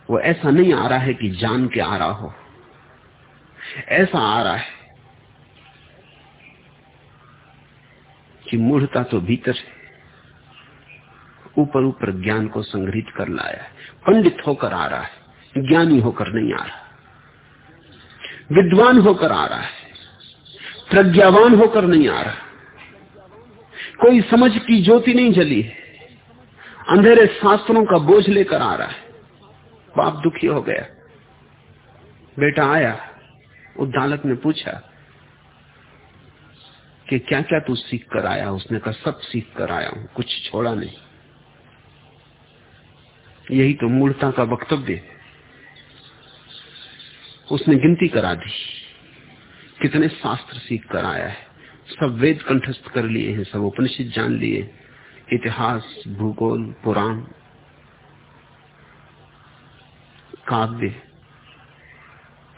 वो ऐसा नहीं आ रहा है कि जान के आ रहा हो। ऐसा आ रहा है कि मूढ़ता तो भीतर है ऊपर ऊपर ज्ञान को संग्रहित कर लाया है। पंडित होकर आ रहा है, ज्ञानी होकर नहीं आ रहा। विद्वान होकर आ रहा है, प्रज्ञावान होकर नहीं आ रहा। कोई समझ की ज्योति नहीं जली है। अंधेरे शास्त्रों का बोझ लेकर आ रहा है। बाप दुखी हो गया। बेटा आया उद्दालक ने पूछा कि क्या क्या तू सीख कर आया? उसने कहा, सब सीख कर आया हूँ, कुछ छोड़ा नहीं। यही तो मूर्ता का वक्तव्य है। उसने गिनती करा दी। कितने शास्त्र सीख कर आया है। सब वेद कंठस्थ कर लिए हैं, सब उपनिषद जान लिए इतिहास, भूगोल, पुराण, काव्य,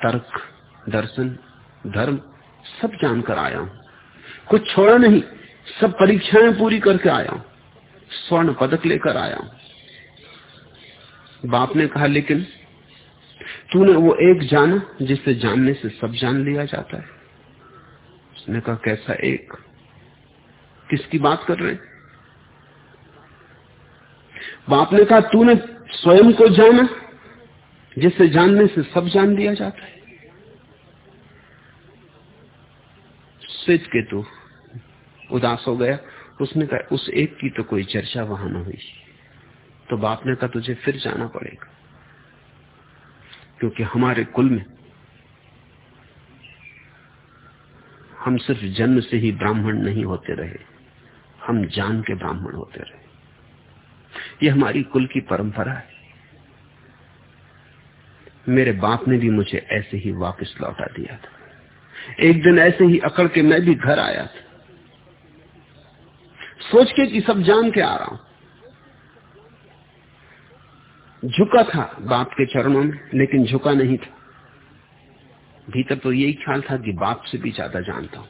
तर्क, दर्शन, धर्म, सब जानकर आया हूँ। कुछ छोड़ा नहीं, सब परीक्षाएँ पूरी करके आया हूँ, स्वर्ण पदक लेकर आया हूँ। बाप ने कहा, लेकिन तूने वो एक जाना जिसे जानने से सब जान लिया जाता है। उसने कहा, कैसा एक? किसकी बात कर रहे बाप ने कहा, तूने स्वयं को जाना जिसे जानने से सब जान लिया जाता है। श्वेत केतु उदास हो गया। उसने कहा, उस एक की तो कोई चर्चा वहाँ न हुई। तो बाप ने कहा, तुझे फिर जाना पड़ेगा। क्योंकि हमारे कुल में हम सिर्फ़ जन्म से ही ब्राह्मण नहीं होते रहे, हम जान के ब्राह्मण होते रहे। यह हमारी कुल की परंपरा है। मेरे बाप ने भी मुझे ऐसे ही वापस लौटा दिया था। एक दिन ऐसे ही अकड़ के मैं भी घर आया था। सोच के कि सब जान के आ रहा हूँ। झुका था बाप के चरणों में, लेकिन झुका नहीं था। भीतर तो यही ख्याल था कि बाप से भी ज़्यादा जानता हूँ।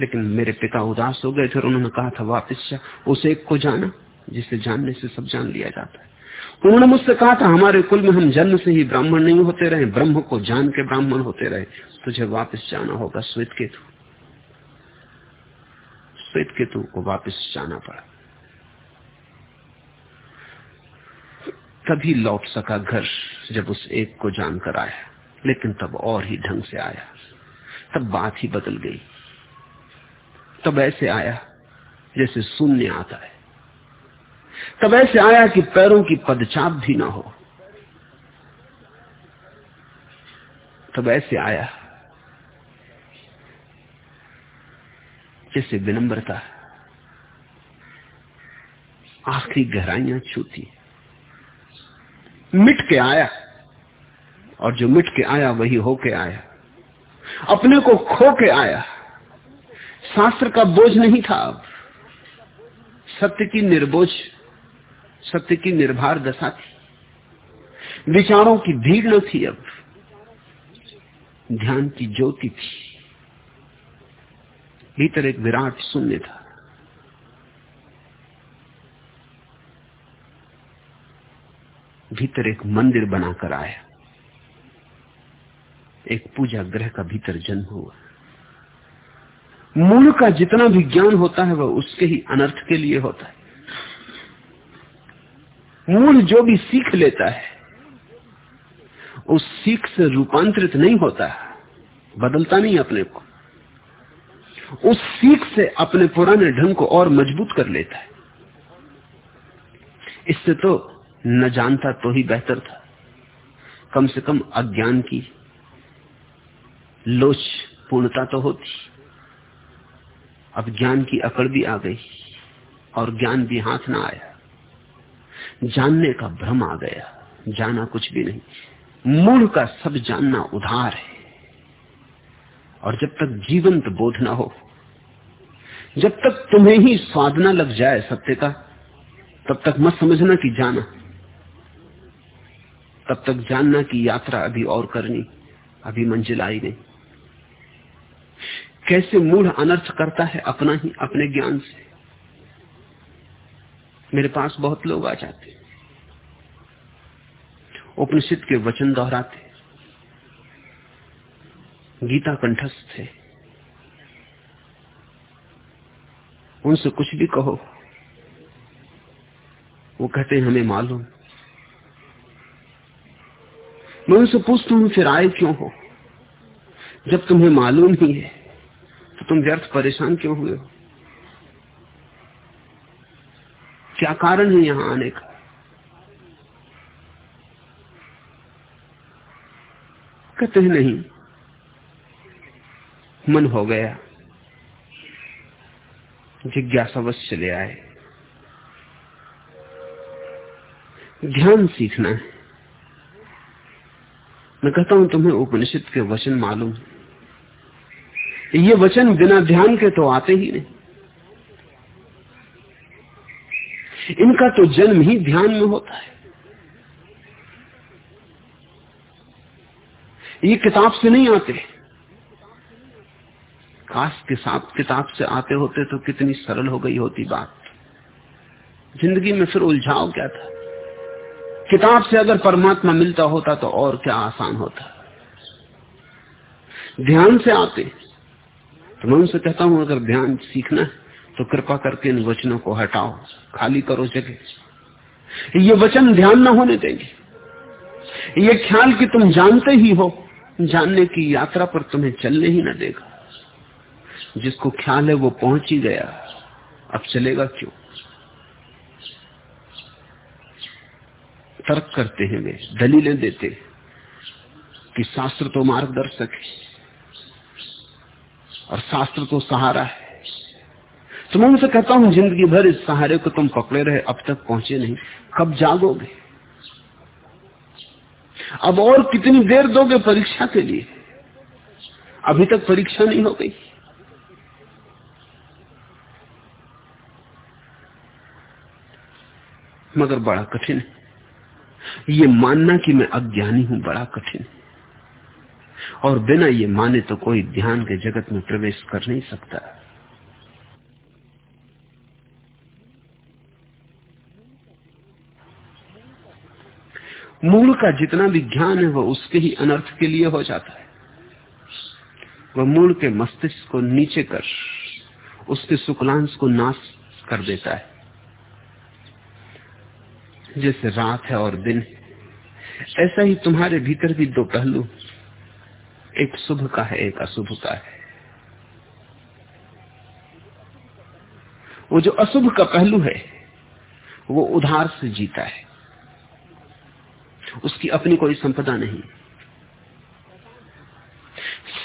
लेकिन मेरे पिता उदास हो गए फिर उन्होंने कहा था, वापिस जा, उस एक को जाना, जिसे जानने से सब जान लिया जाता है। उन्होंने मुझसे कहा था, हमारे कुल में हम जन्म से ही ब्राह्मण नहीं होते रहे, ब्रह्म को जान के ब्राह्मण होते रहे। तुझे वापस जाना होगा श्वेत केतु श्वेत केतु को वापस जाना पड़ा। तभी लौट सका घर जब उस एक को जानकर आया, लेकिन तब और ही ढंग से आया। तब बात ही बदल गई। तब ऐसे आया जैसे शून्य आता है। तब ऐसे आया कि पैरों की पदचाप भी ना हो। तब ऐसे आया जैसे विनम्रता। आखिरी गहराइयाँ छूती। मिट के आया। और जो मिट के आया, वही होके आया। अपने को खो के आया। शास्त्र का बोझ नहीं था अब। सत्य की निर्बोझ, सत्य की निर्भर दशा थी। विचारों की भीड़ न थी अब। ध्यान की ज्योति थी। भीतर एक विराट शून्य था। भीतर एक मंदिर बनाकर आया। एक पूजा ग्रह का भीतर जन्म हुआ। मूल का जितना भी ज्ञान होता है, वह उसके ही अनर्थ के लिए होता है। मूल जो भी सीख लेता है, उस सीख से रूपांतरित नहीं होता, बदलता नहीं अपने को। उस सीख से अपने पुराने ढंग को और मज़बूत कर लेता है। इससे तो न जानता तो ही बेहतर था। कम से कम अज्ञान की लोच पूर्णता तो होती। अब ज्ञान की अकड़ भी आ गई और ज्ञान भी हाथ ना आया। जानने का भ्रम आ गया, जाना कुछ भी नहीं। मूल का सब जानना उधार है। और जब तक जीवंत बोध ना हो, जब तक तुम्हें ही स्वाद न लग जाए सत्य का, तब तक मत समझना कि जाना। तब तक जानना की यात्रा अभी और करनी, अभी मंजिल आई नहीं। कैसे मूढ़ अनर्थ करता है अपना ही, अपने ज्ञान से? मेरे पास बहुत लोग आ जाते उपनिषद के वचन दोहराते गीता कंठस्थ थे उनसे कुछ भी कहो, वो कहते हैं, हमें मालूम। मैं उनसे पूछता हूँ, फिर आए क्यों हो? जब तुम्हें मालूम ही है तो तुम व्यर्थ परेशान क्यों हुए हो? क्या कारण है यहाँ आने का? कहते हैं, नहीं मन हो गया। जिज्ञासावश चले आए। ध्यान सीखना है। मैं कहता हूँ, तुम्हें उपनिषद के वचन मालूम ये वचन बिना ध्यान के तो आते ही नहीं। इनका तो जन्म ही ध्यान में होता है। ये किताब से नहीं आते। काश के साथ किताब से आते होते तो कितनी सरल हो गई होती बात। ज़िंदगी में फिर उलझाव क्या था? किताब से अगर परमात्मा मिलता होता तो और क्या आसान होता? ध्यान से आते। तो मैं उनसे कहता हूँ, अगर ध्यान सीखना है तो कृपा करके इन वचनों को हटाओ, खाली करो जगह। ये वचन ध्यान ना होने देंगे। ये ख्याल कि तुम जानते ही हो, जानने की यात्रा पर तुम्हें चलने ही ना देगा। जिसको ख्याल है वो पहुँच ही गया। अब चलेगा क्यों? तर्क करते हैं वे, दलीलें देते कि शास्त्र तो मार्गदर्शक है और शास्त्र तो सहारा है। तो मैं उनसे कहता हूँ, ज़िंदगी भर इस सहारे को तुम पकड़े रहे, अब तक पहुँचे नहीं, कब जागोगे? अब और कितनी देर दोगे परीक्षा के लिए? अभी तक परीक्षा नहीं हो गई। मगर बड़ा कठिन है। ये मानना कि मैं अज्ञानी हूँ बड़ा कठिन है। और बिना ये माने तो कोई ध्यान के जगत में प्रवेश कर नहीं सकता। मूल का जितना भी ज्ञान है, वह उसके ही अनर्थ के लिए हो जाता है। वह मूल के मस्तिष्क को नीचे कर, उसके शुक्लांश को नाश कर देता है। जैसे रात है और दिन है। ऐसा ही तुम्हारे भीतर भी दो पहलू। एक शुभ का है, एक अशुभ का है। वो जो अशुभ का पहलू है, वो उधार से जीता है। उसकी अपनी कोई संपदा नहीं।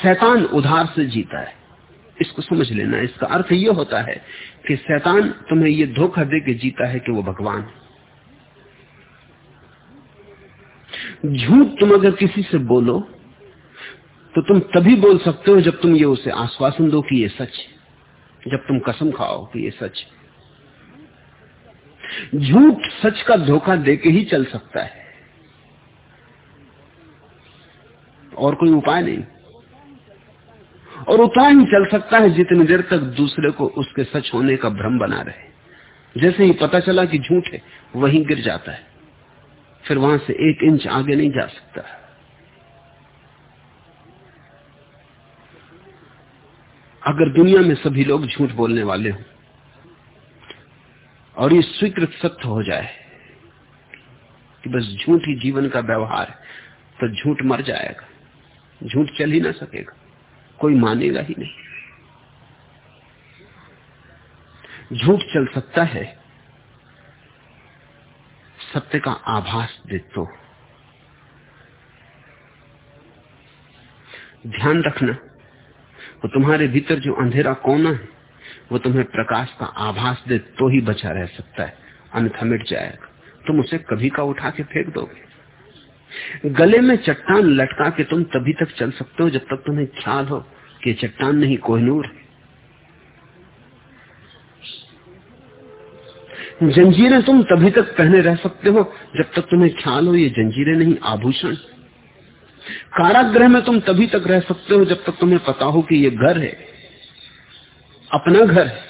शैतान उधार से जीता है। इसको समझ लेना, इसका अर्थ यह होता है कि शैतान तुम्हें यह धोखा दे के जीता है कि वो भगवान झूठ तुम अगर किसी से बोलो तो तुम तभी बोल सकते हो जब तुम ये उसे आश्वासन दो कि ये सच जब तुम कसम खाओ कि ये सच झूठ सच का धोखा देके ही चल सकता है। और कोई उपाय नहीं। और उतना ही चल सकता है जितनी देर तक दूसरे को उसके सच होने का भ्रम बना रहे। जैसे ही पता चला कि झूठ है, वहीं गिर जाता है। फिर वहाँ से एक इंच आगे नहीं जा सकता। अगर दुनिया में सभी लोग झूठ बोलने वाले हों और ये स्वीकृत सत्य हो जाए कि बस झूठ ही जीवन का व्यवहार है तो झूठ मर जाएगा। झूठ चल ही ना सकेगा। कोई मानेगा ही नहीं। झूठ चल सकता है सत्य का आभास दे तो ध्यान रखना, वो तुम्हारे भीतर जो अंधेरा कोना है, वो तुम्हें प्रकाश का आभास दे तो ही बचा रह सकता है, अन्यथा मिट जाएगा। तुम उसे कभी का उठा के फेंक दोगे। गले में चट्टान लटका के तुम तभी तक चल सकते हो जब तक तुम्हें ख्याल हो कि चट्टान नहीं कोहनूर है। जंजीरें तुम तभी तक पहने रह सकते हो जब तक तुम्हें ख्याल हो ये जंजीरें नहीं, आभूषण। कारागृह में तुम तभी तक रह सकते हो जब तक तुम्हें पता हो कि ये घर है, अपना घर है।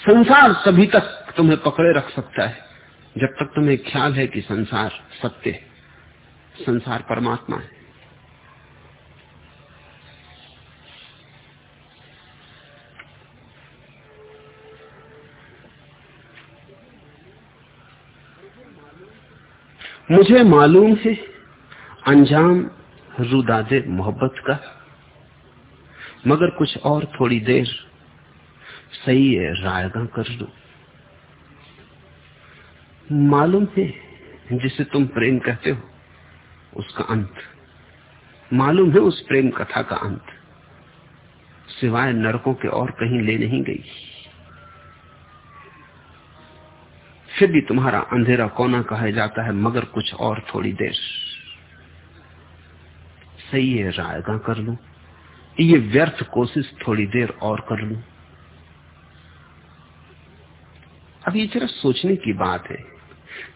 संसार तभी तक तुम्हें पकड़े रख सकता है जब तक तुम्हें ख्याल है कि संसार सत्य है, संसार परमात्मा है। मुझे मालूम है, अंजाम रुदादे मोहब्बत का। मगर कुछ और थोड़ी देर, सही है, रायगा कर लो मालूम है, जिसे तुम प्रेम कहते हो, उसका अंत। मालूम है, उस प्रेम कथा का अंत। सिवाय नरकों के और कहीं ले नहीं गई। फिर भी तुम्हारा अंधेरा कोना कहा जाता है, मगर कुछ और थोड़ी देर। सही है, रायगा कर लू। ये व्यर्थ कोशिश थोड़ी देर और कर लू। अब ये जरा सोचने की बात है।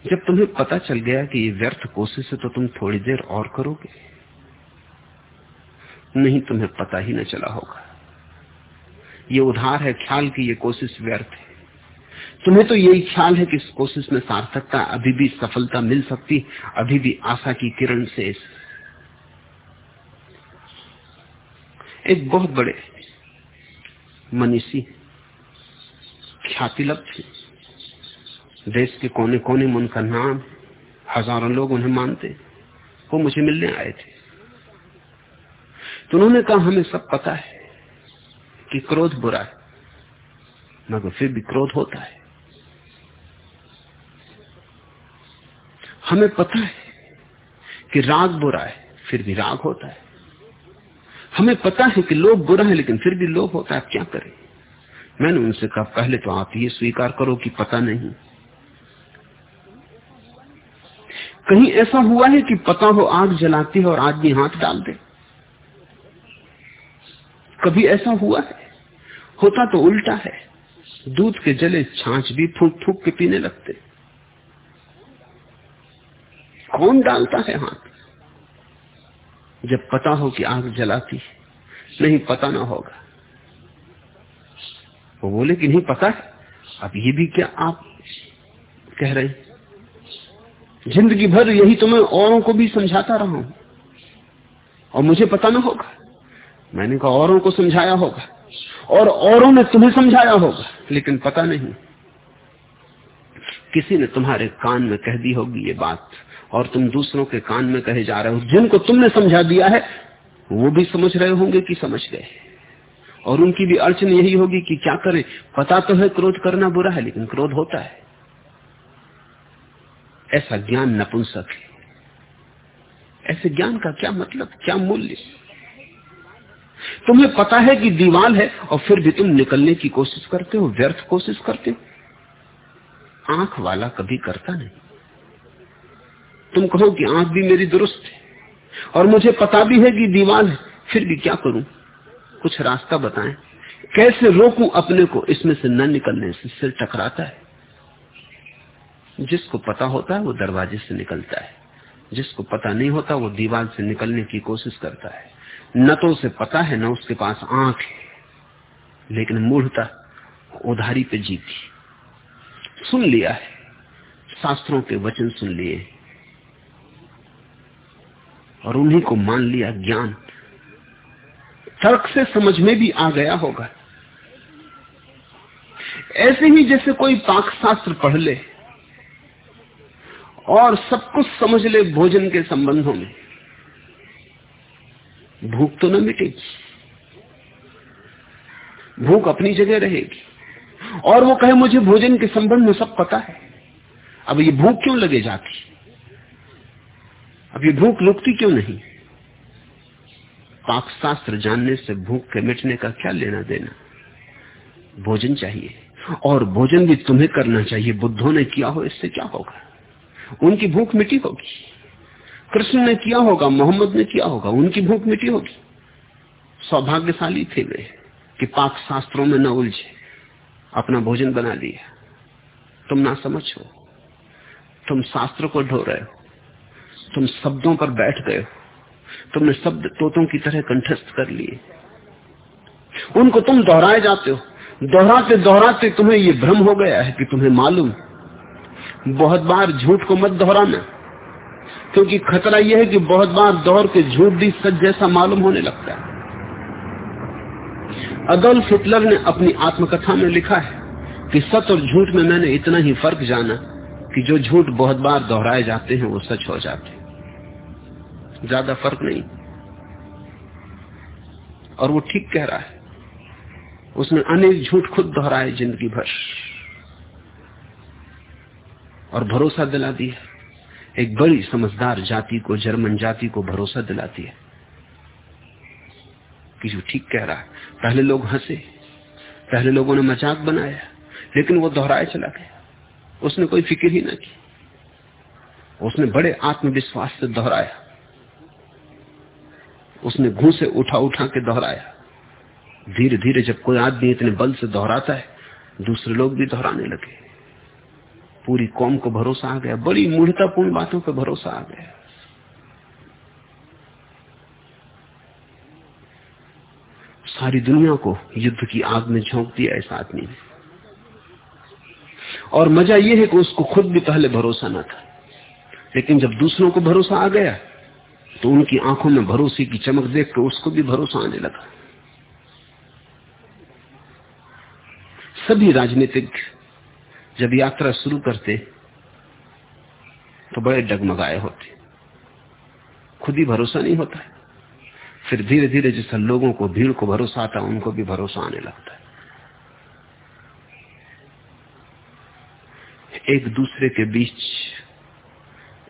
जब तुम्हें पता चल गया कि ये व्यर्थ कोशिश है तो तुम थोड़ी देर और करोगे। नहीं, तुम्हें पता ही न चला होगा। ये उधार है, ख्याल की ये कोशिश व्यर्थ है। तुम्हें तो यही ख्याल है कि इस कोशिश में सार्थकता अभी भी सफलता मिल सकती, अभी भी आशा की किरण से एक बहुत बड़े मनीषी ख्याति थे देश के कोने कोने में उनका नाम हज़ारों लोग उन्हें मानते वो मुझे मिलने आए थे। तो उन्होंने कहा, हमें सब पता है कि क्रोध बुरा है, मगर फिर भी क्रोध होता है। हमें पता है कि राग बुरा है, फिर भी राग होता है। हमें पता है कि लोग बुरा है, लेकिन फिर भी लोग होता है। क्या करें? मैंने उनसे कहा, पहले तो आप ये स्वीकार करो कि पता नहीं। कहीं ऐसा हुआ है कि पता हो, आग जलाती है और आदमी हाथ डाल दे? कभी ऐसा हुआ है? होता तो उल्टा है। दूध के जले छाछ भी फूक फूक के पीने लगते। कौन डालता है हाथ। जब पता हो कि आग जलाती नहीं पता ना होगा। वो बोले कि नहीं पता है, अब ये भी क्या आप कह रहे हैं? ज़िंदगी भर यही तो मैं औरों को भी समझाता रहा हूँ। और मुझे पता ना होगा। मैंने कहा, औरों को समझाया होगा। और औरों ने तुम्हें समझाया होगा, लेकिन पता नहीं। किसी ने तुम्हारे कान में कह दी होगी ये बात। और तुम दूसरों के कान में कहे जा रहे हो, जिनको तुमने समझा दिया है, वो भी समझ रहे होंगे कि समझ गए और उनकी भी अड़चन यही होगी कि क्या करें। पता तो है क्रोध करना बुरा है, लेकिन क्रोध होता है। ऐसा ज्ञान नपुंसक है। ऐसे ज्ञान का क्या मतलब क्या मूल्य तुम्हें पता है कि दीवाल है, और फिर भी तुम निकलने की कोशिश करते हो, व्यर्थ कोशिश करते हो। आँख वाला कभी करता नहीं। तुम कहो कि आँख भी मेरी दुरुस्त है। और मुझे पता भी है कि दीवाल है, फिर भी क्या करूँ? कुछ रास्ता बताएँ। कैसे रोकूं अपने को? इसमें से न निकलने से सिर टकराता है। जिसको पता होता है वो दरवाजे से निकलता है। जिसको पता नहीं होता वो दीवार से निकलने की कोशिश करता है। न तो उसे पता है, न उसके पास आँख है। लेकिन मूढ़ता उधारी पे जीती। सुन लिया है। शास्त्रों के वचन सुन लिए और उन्हीं को मान लिया ज्ञान। तर्क से समझ में भी आ गया होगा। ऐसे ही जैसे कोई पाक शास्त्र पढ़ ले और सब कुछ समझ ले भोजन के संबंधों में, भूख तो न मिटेगी। भूख अपनी जगह रहेगी। और वो कहे, मुझे भोजन के संबंध में सब पता है। अब ये भूख क्यों लगे जाती? अब ये भूख लुकती क्यों नहीं? पाक शास्त्र जानने से भूख के मिटने का क्या लेना देना? भोजन चाहिए। और भोजन भी तुम्हें करना चाहिए। बुद्धों ने किया हो, इससे क्या होगा? उनकी भूख मिटी होगी। कृष्ण ने किया होगा, मोहम्मद ने किया होगा, उनकी भूख मिटी होगी। सौभाग्यशाली थे वे कि पाक शास्त्रों में न उलझे। अपना भोजन बना लिया। तुम ना समझो। तुम शास्त्र को ढो रहे हो। तुम शब्दों पर बैठ गए हो। तुमने शब्द तोतों की तरह कंठस्थ कर लिए। उनको तुम दोहराए जाते हो। दोहराते दोहराते तुम्हें ये भ्रम हो गया है कि तुम्हें मालूम। बहुत बार झूठ को मत दोहराना। क्योंकि खतरा यह है कि बहुत बार दोहर के झूठ भी सच जैसा मालूम होने लगता है। अदोल्फ हिटलर ने अपनी आत्मकथा में लिखा है कि सच और झूठ में मैंने इतना ही फ़र्क जाना कि जो झूठ बहुत बार दोहराए जाते हैं, वो सच हो जाते हैं। ज़्यादा फ़र्क नहीं। और वो ठीक कह रहा है। उसने अनेक झूठ खुद दोहराए ज़िंदगी भर। और भरोसा दिला दिया एक बड़ी समझदार जाति को, जर्मन जाति को भरोसा दिलाती है कि जो ठीक कह रहा है। पहले लोग हंसे, पहले लोगों ने मज़ाक बनाया, लेकिन वो दोहराए चला गया। उसने कोई फ़िक्र ही ना की। उसने बड़े आत्मविश्वास से दोहराया। उसने घू से उठा उठा के दोहराया। धीरे धीरे जब कोई आदमी इतने बल से दोहराता है, दूसरे लोग भी दोहराने लगे। पूरी कौम को भरोसा आ गया, बड़ी मूढ़तापूर्ण बातों पर भरोसा आ गया। सारी दुनिया को युद्ध की आग में झोंक दिया इस आदमी ने। और मज़ा यह है कि उसको खुद भी पहले भरोसा ना था। लेकिन जब दूसरों को भरोसा आ गया तो उनकी आँखों में भरोसे की चमक देख कर उसको भी भरोसा आने लगा। सभी राजनीतिक जब यात्रा शुरू करते तो बड़े डगमगाए होते। खुद ही भरोसा नहीं होता है। फिर धीरे धीरे जैसा लोगों को, भीड़ को भरोसा आता है उनको भी भरोसा आने लगता है। एक दूसरे के बीच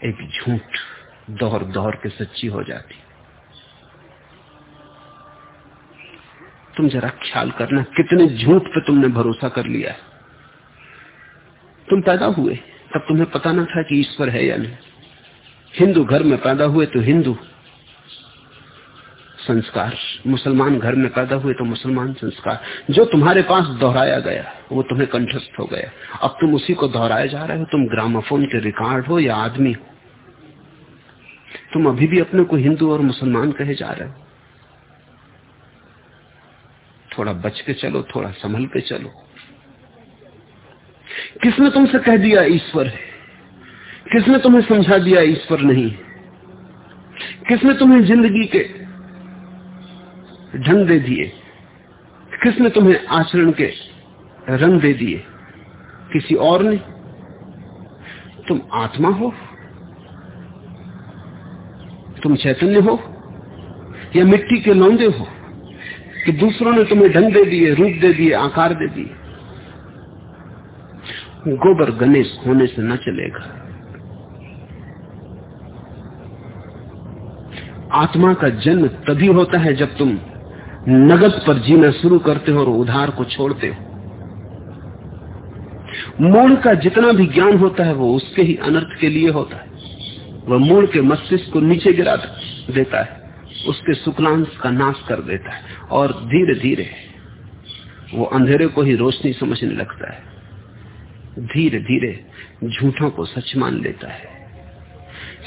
एक झूठ दोहर दोहर के सच्ची हो जाती। तुम जरा ख्याल करना, कितने झूठ पे तुमने भरोसा कर लिया है। तुम पैदा हुए, तब तुम्हें पता ना था कि ईश्वर है या नहीं। हिंदू घर में पैदा हुए तो हिंदू, संस्कार। मुसलमान घर में पैदा हुए तो मुसलमान संस्कार। जो तुम्हारे पास दोहराया गया, वो तुम्हें कंठस्थ हो गया। अब तुम उसी को दोहराए जा रहे हो, तुम ग्रामोफोन के रिकॉर्ड हो या आदमी हो। तुम अभी भी अपने को हिंदू और मुसलमान कहे जा रहे हो। थोड़ा बच के चलो, थोड़ा संभल के चलो। किसने तुमसे कह दिया ईश्वर है? किसने तुम्हें समझा दिया ईश्वर नहीं किसने तुम्हें ज़िंदगी के ढंग दे दिए? किसने तुम्हें आचरण के रंग दे दिए? किसी और ने? तुम आत्मा हो? तुम चैतन्य हो, या मिट्टी के लौंदे हो, कि दूसरों ने तुम्हें ढंग दे दिए, रूप दे दिए, आकार दे दिए। गोबर गणेश होने से न चलेगा। आत्मा का जन्म तभी होता है जब तुम नगद पर जीना शुरू करते हो और उधार को छोड़ते हो। मूल का जितना भी ज्ञान होता है वो उसके ही अनर्थ के लिए होता है। वह मूल के मस्तिष्क को नीचे गिरा देता है। उसके शुक्लांश का नाश कर देता है और धीरे धीरे वो अंधेरे को ही रोशनी समझने लगता है। धीरे धीरे झूठों को सच मान लेता है।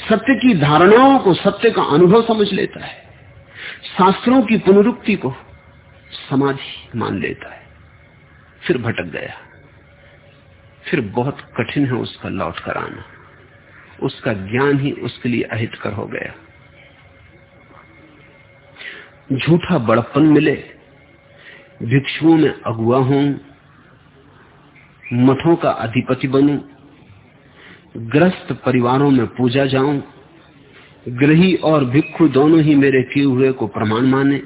सत्य की धारणाओं को सत्य का अनुभव समझ लेता है। शास्त्रों की पुनरुक्ति को समाधि मान लेता है। फिर भटक गया। फिर बहुत कठिन है उसका लौट कर आना। उसका ज्ञान ही उसके लिए अहितकर हो गया। झूठा बड़प्पन मिले, भिक्षुओं में अगुआ हूँ, मठों का अधिपति बनूं, ग्रस्त परिवारों में पूजा जाऊँ ग्रही और भिक्षु दोनों ही मेरे किए हुए को प्रमाण माने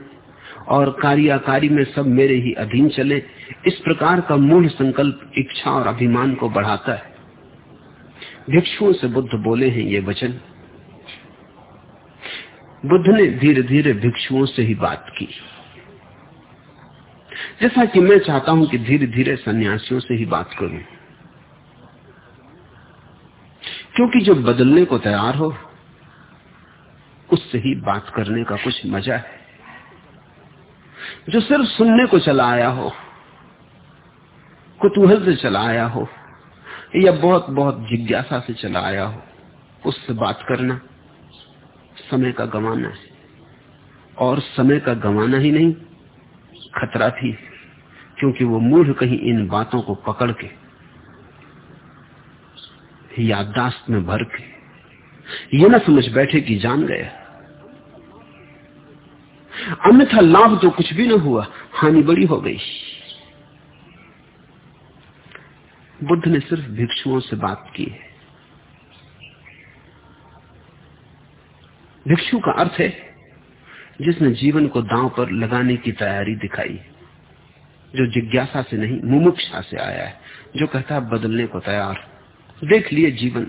और कार्याकारी में सब मेरे ही अधीन चले, इस प्रकार का मूल संकल्प इच्छा और अभिमान को बढ़ाता है। भिक्षुओं से बुद्ध बोले हैं ये वचन। बुद्ध ने धीरे धीरे भिक्षुओं से ही बात की। जैसा कि मैं चाहता हूँ कि धीरे धीरे सन्यासियों से ही बात करूँ। क्योंकि जो बदलने को तैयार हो, उससे ही बात करने का कुछ मज़ा है। जो सिर्फ़ सुनने को चला आया हो, कुतूहल से चला आया हो या बहुत बहुत जिज्ञासा से चला आया हो, उससे बात करना, समय का गंवाना है। और समय का गंवाना ही नहीं, खतरा थी, क्योंकि वो मूढ़ कहीं इन बातों को पकड़ के, याददाश्त में भर के, ये ना समझ बैठे कि जान गया। अन्यथा लाभ तो कुछ भी ना हुआ, हानि बड़ी हो गई। बुद्ध ने सिर्फ़ भिक्षुओं से बात की है। भिक्षु का अर्थ है, जिसने जीवन को दांव पर लगाने की तैयारी दिखाई, जो जिज्ञासा से नहीं, मुमुक्षा से आया है, जो कहता है, बदलने को तैयार। देख लिए जीवन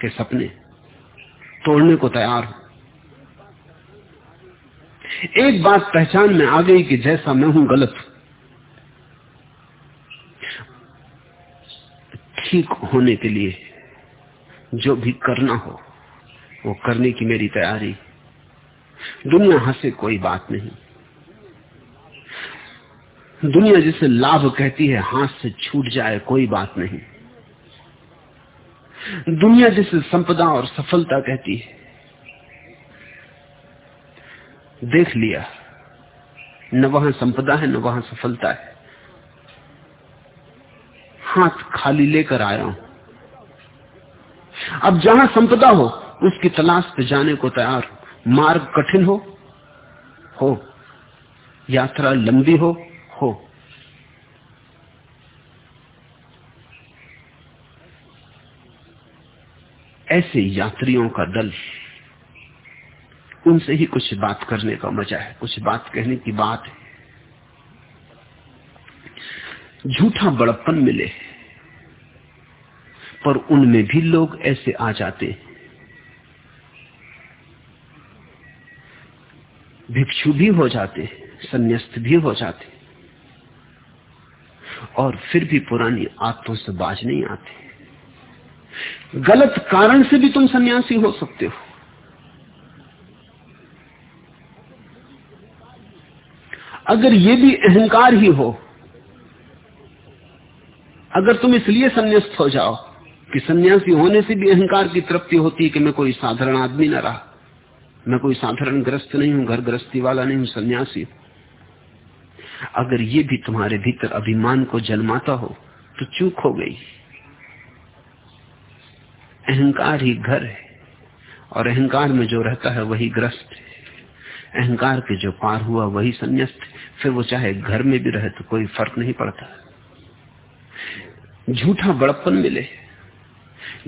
के सपने, तोड़ने को तैयार। एक बात पहचान में आ गई कि जैसा मैं हूँ गलत। ठीक होने के लिए जो भी करना हो, वो करने की मेरी तैयारी। दुनिया हंसे कोई बात नहीं। दुनिया जिसे लाभ कहती है, हाथ से छूट जाए कोई बात नहीं। दुनिया जिसे संपदा और सफलता कहती है, देख लिया, न वहाँ संपदा है, न वहाँ सफलता है। हाथ खाली लेकर आया हूँ। अब जहाँ संपदा हो, उसकी तलाश पे जाने को तैयार मार्ग कठिन हो हो। यात्रा लंबी हो हो। ऐसे यात्रियों का दल, उनसे ही कुछ बात करने का मज़ा है, कुछ बात कहने की बात है। झूठा बड़प्पन मिले। पर उनमें भी लोग ऐसे आ जाते भिक्षु भी हो जाते संन्यास्त भी हो जाते और फिर भी पुरानी आत्मों से बाज नहीं आते। गलत कारण से भी तुम सन्यासी हो सकते हो। अगर ये भी अहंकार ही हो अगर तुम इसलिए संन्यास्त हो जाओ कि सन्यासी होने से भी अहंकार की तृप्ति होती है कि मैं कोई साधारण आदमी ना रहा। मैं कोई साधारण ग्रस्त नहीं हूँ घर ग्रस्ती वाला नहीं हूँ, सन्यासी। अगर ये भी तुम्हारे भीतर अभिमान को जन्माता हो तो चूक हो गई। अहंकार ही घर है, और अहंकार में जो रहता है वही ग्रस्त है। अहंकार के जो पार हुआ वही संन्यास्त फिर वो चाहे घर में भी रहे तो कोई फ़र्क नहीं पड़ता। झूठा बड़प्पन मिले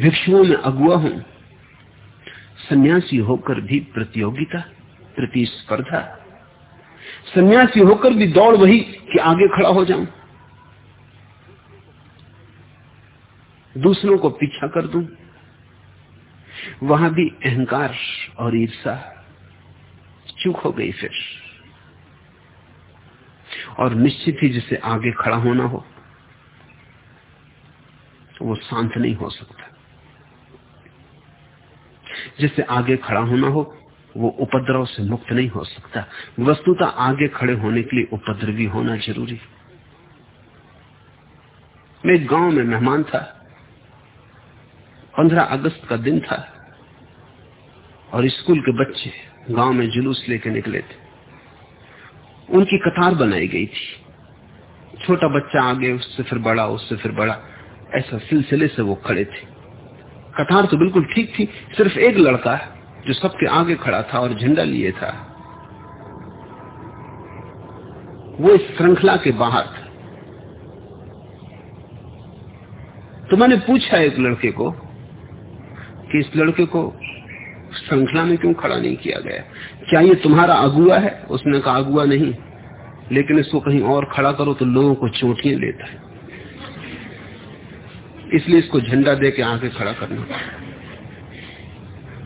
भिक्षुओं में अगुआ हूँ। सन्यासी होकर भी प्रतियोगिता, प्रतिस्पर्धा। सन्यासी होकर भी दौड़ वही कि आगे खड़ा हो जाऊँ। दूसरों को पीछा कर दूँ। वहाँ भी अहंकार और ईर्षा चूक हो गई फिर। और निश्चित ही जिसे आगे खड़ा होना हो। वो शांत नहीं हो सकता। जिससे आगे खड़ा होना हो, वो उपद्रव से मुक्त नहीं हो सकता। वस्तुता आगे खड़े होने के लिए उपद्रवी होना ज़रूरी। मैं गाँव में मेहमान था, पंद्रह अगस्त का दिन था, और स्कूल के बच्चे गाँव में जुलूस लेके निकले थे। उनकी कतार बनाई गई थी। छोटा बच्चा आगे, उससे फिर बड़ा, उससे फिर बड़ा। ऐसा सिलसिले से वो खड़े थे। कतार तो बिल्कुल ठीक थी, सिर्फ़ एक लड़का जो सबके आगे खड़ा था और झंडा लिए था। वो इस श्रृंखला के बाहर था। तो मैंने पूछा एक लड़के को कि इस लड़के को श्रृंखला में क्यों खड़ा नहीं किया गया? क्या ये तुम्हारा अगुआ है? उसने कहा, अगुआ नहीं, लेकिन इसको कहीं और खड़ा करो तो लोगों को चोटियाँ लेता है। इसलिए इसको झंडा दे के आगे खड़ा करना।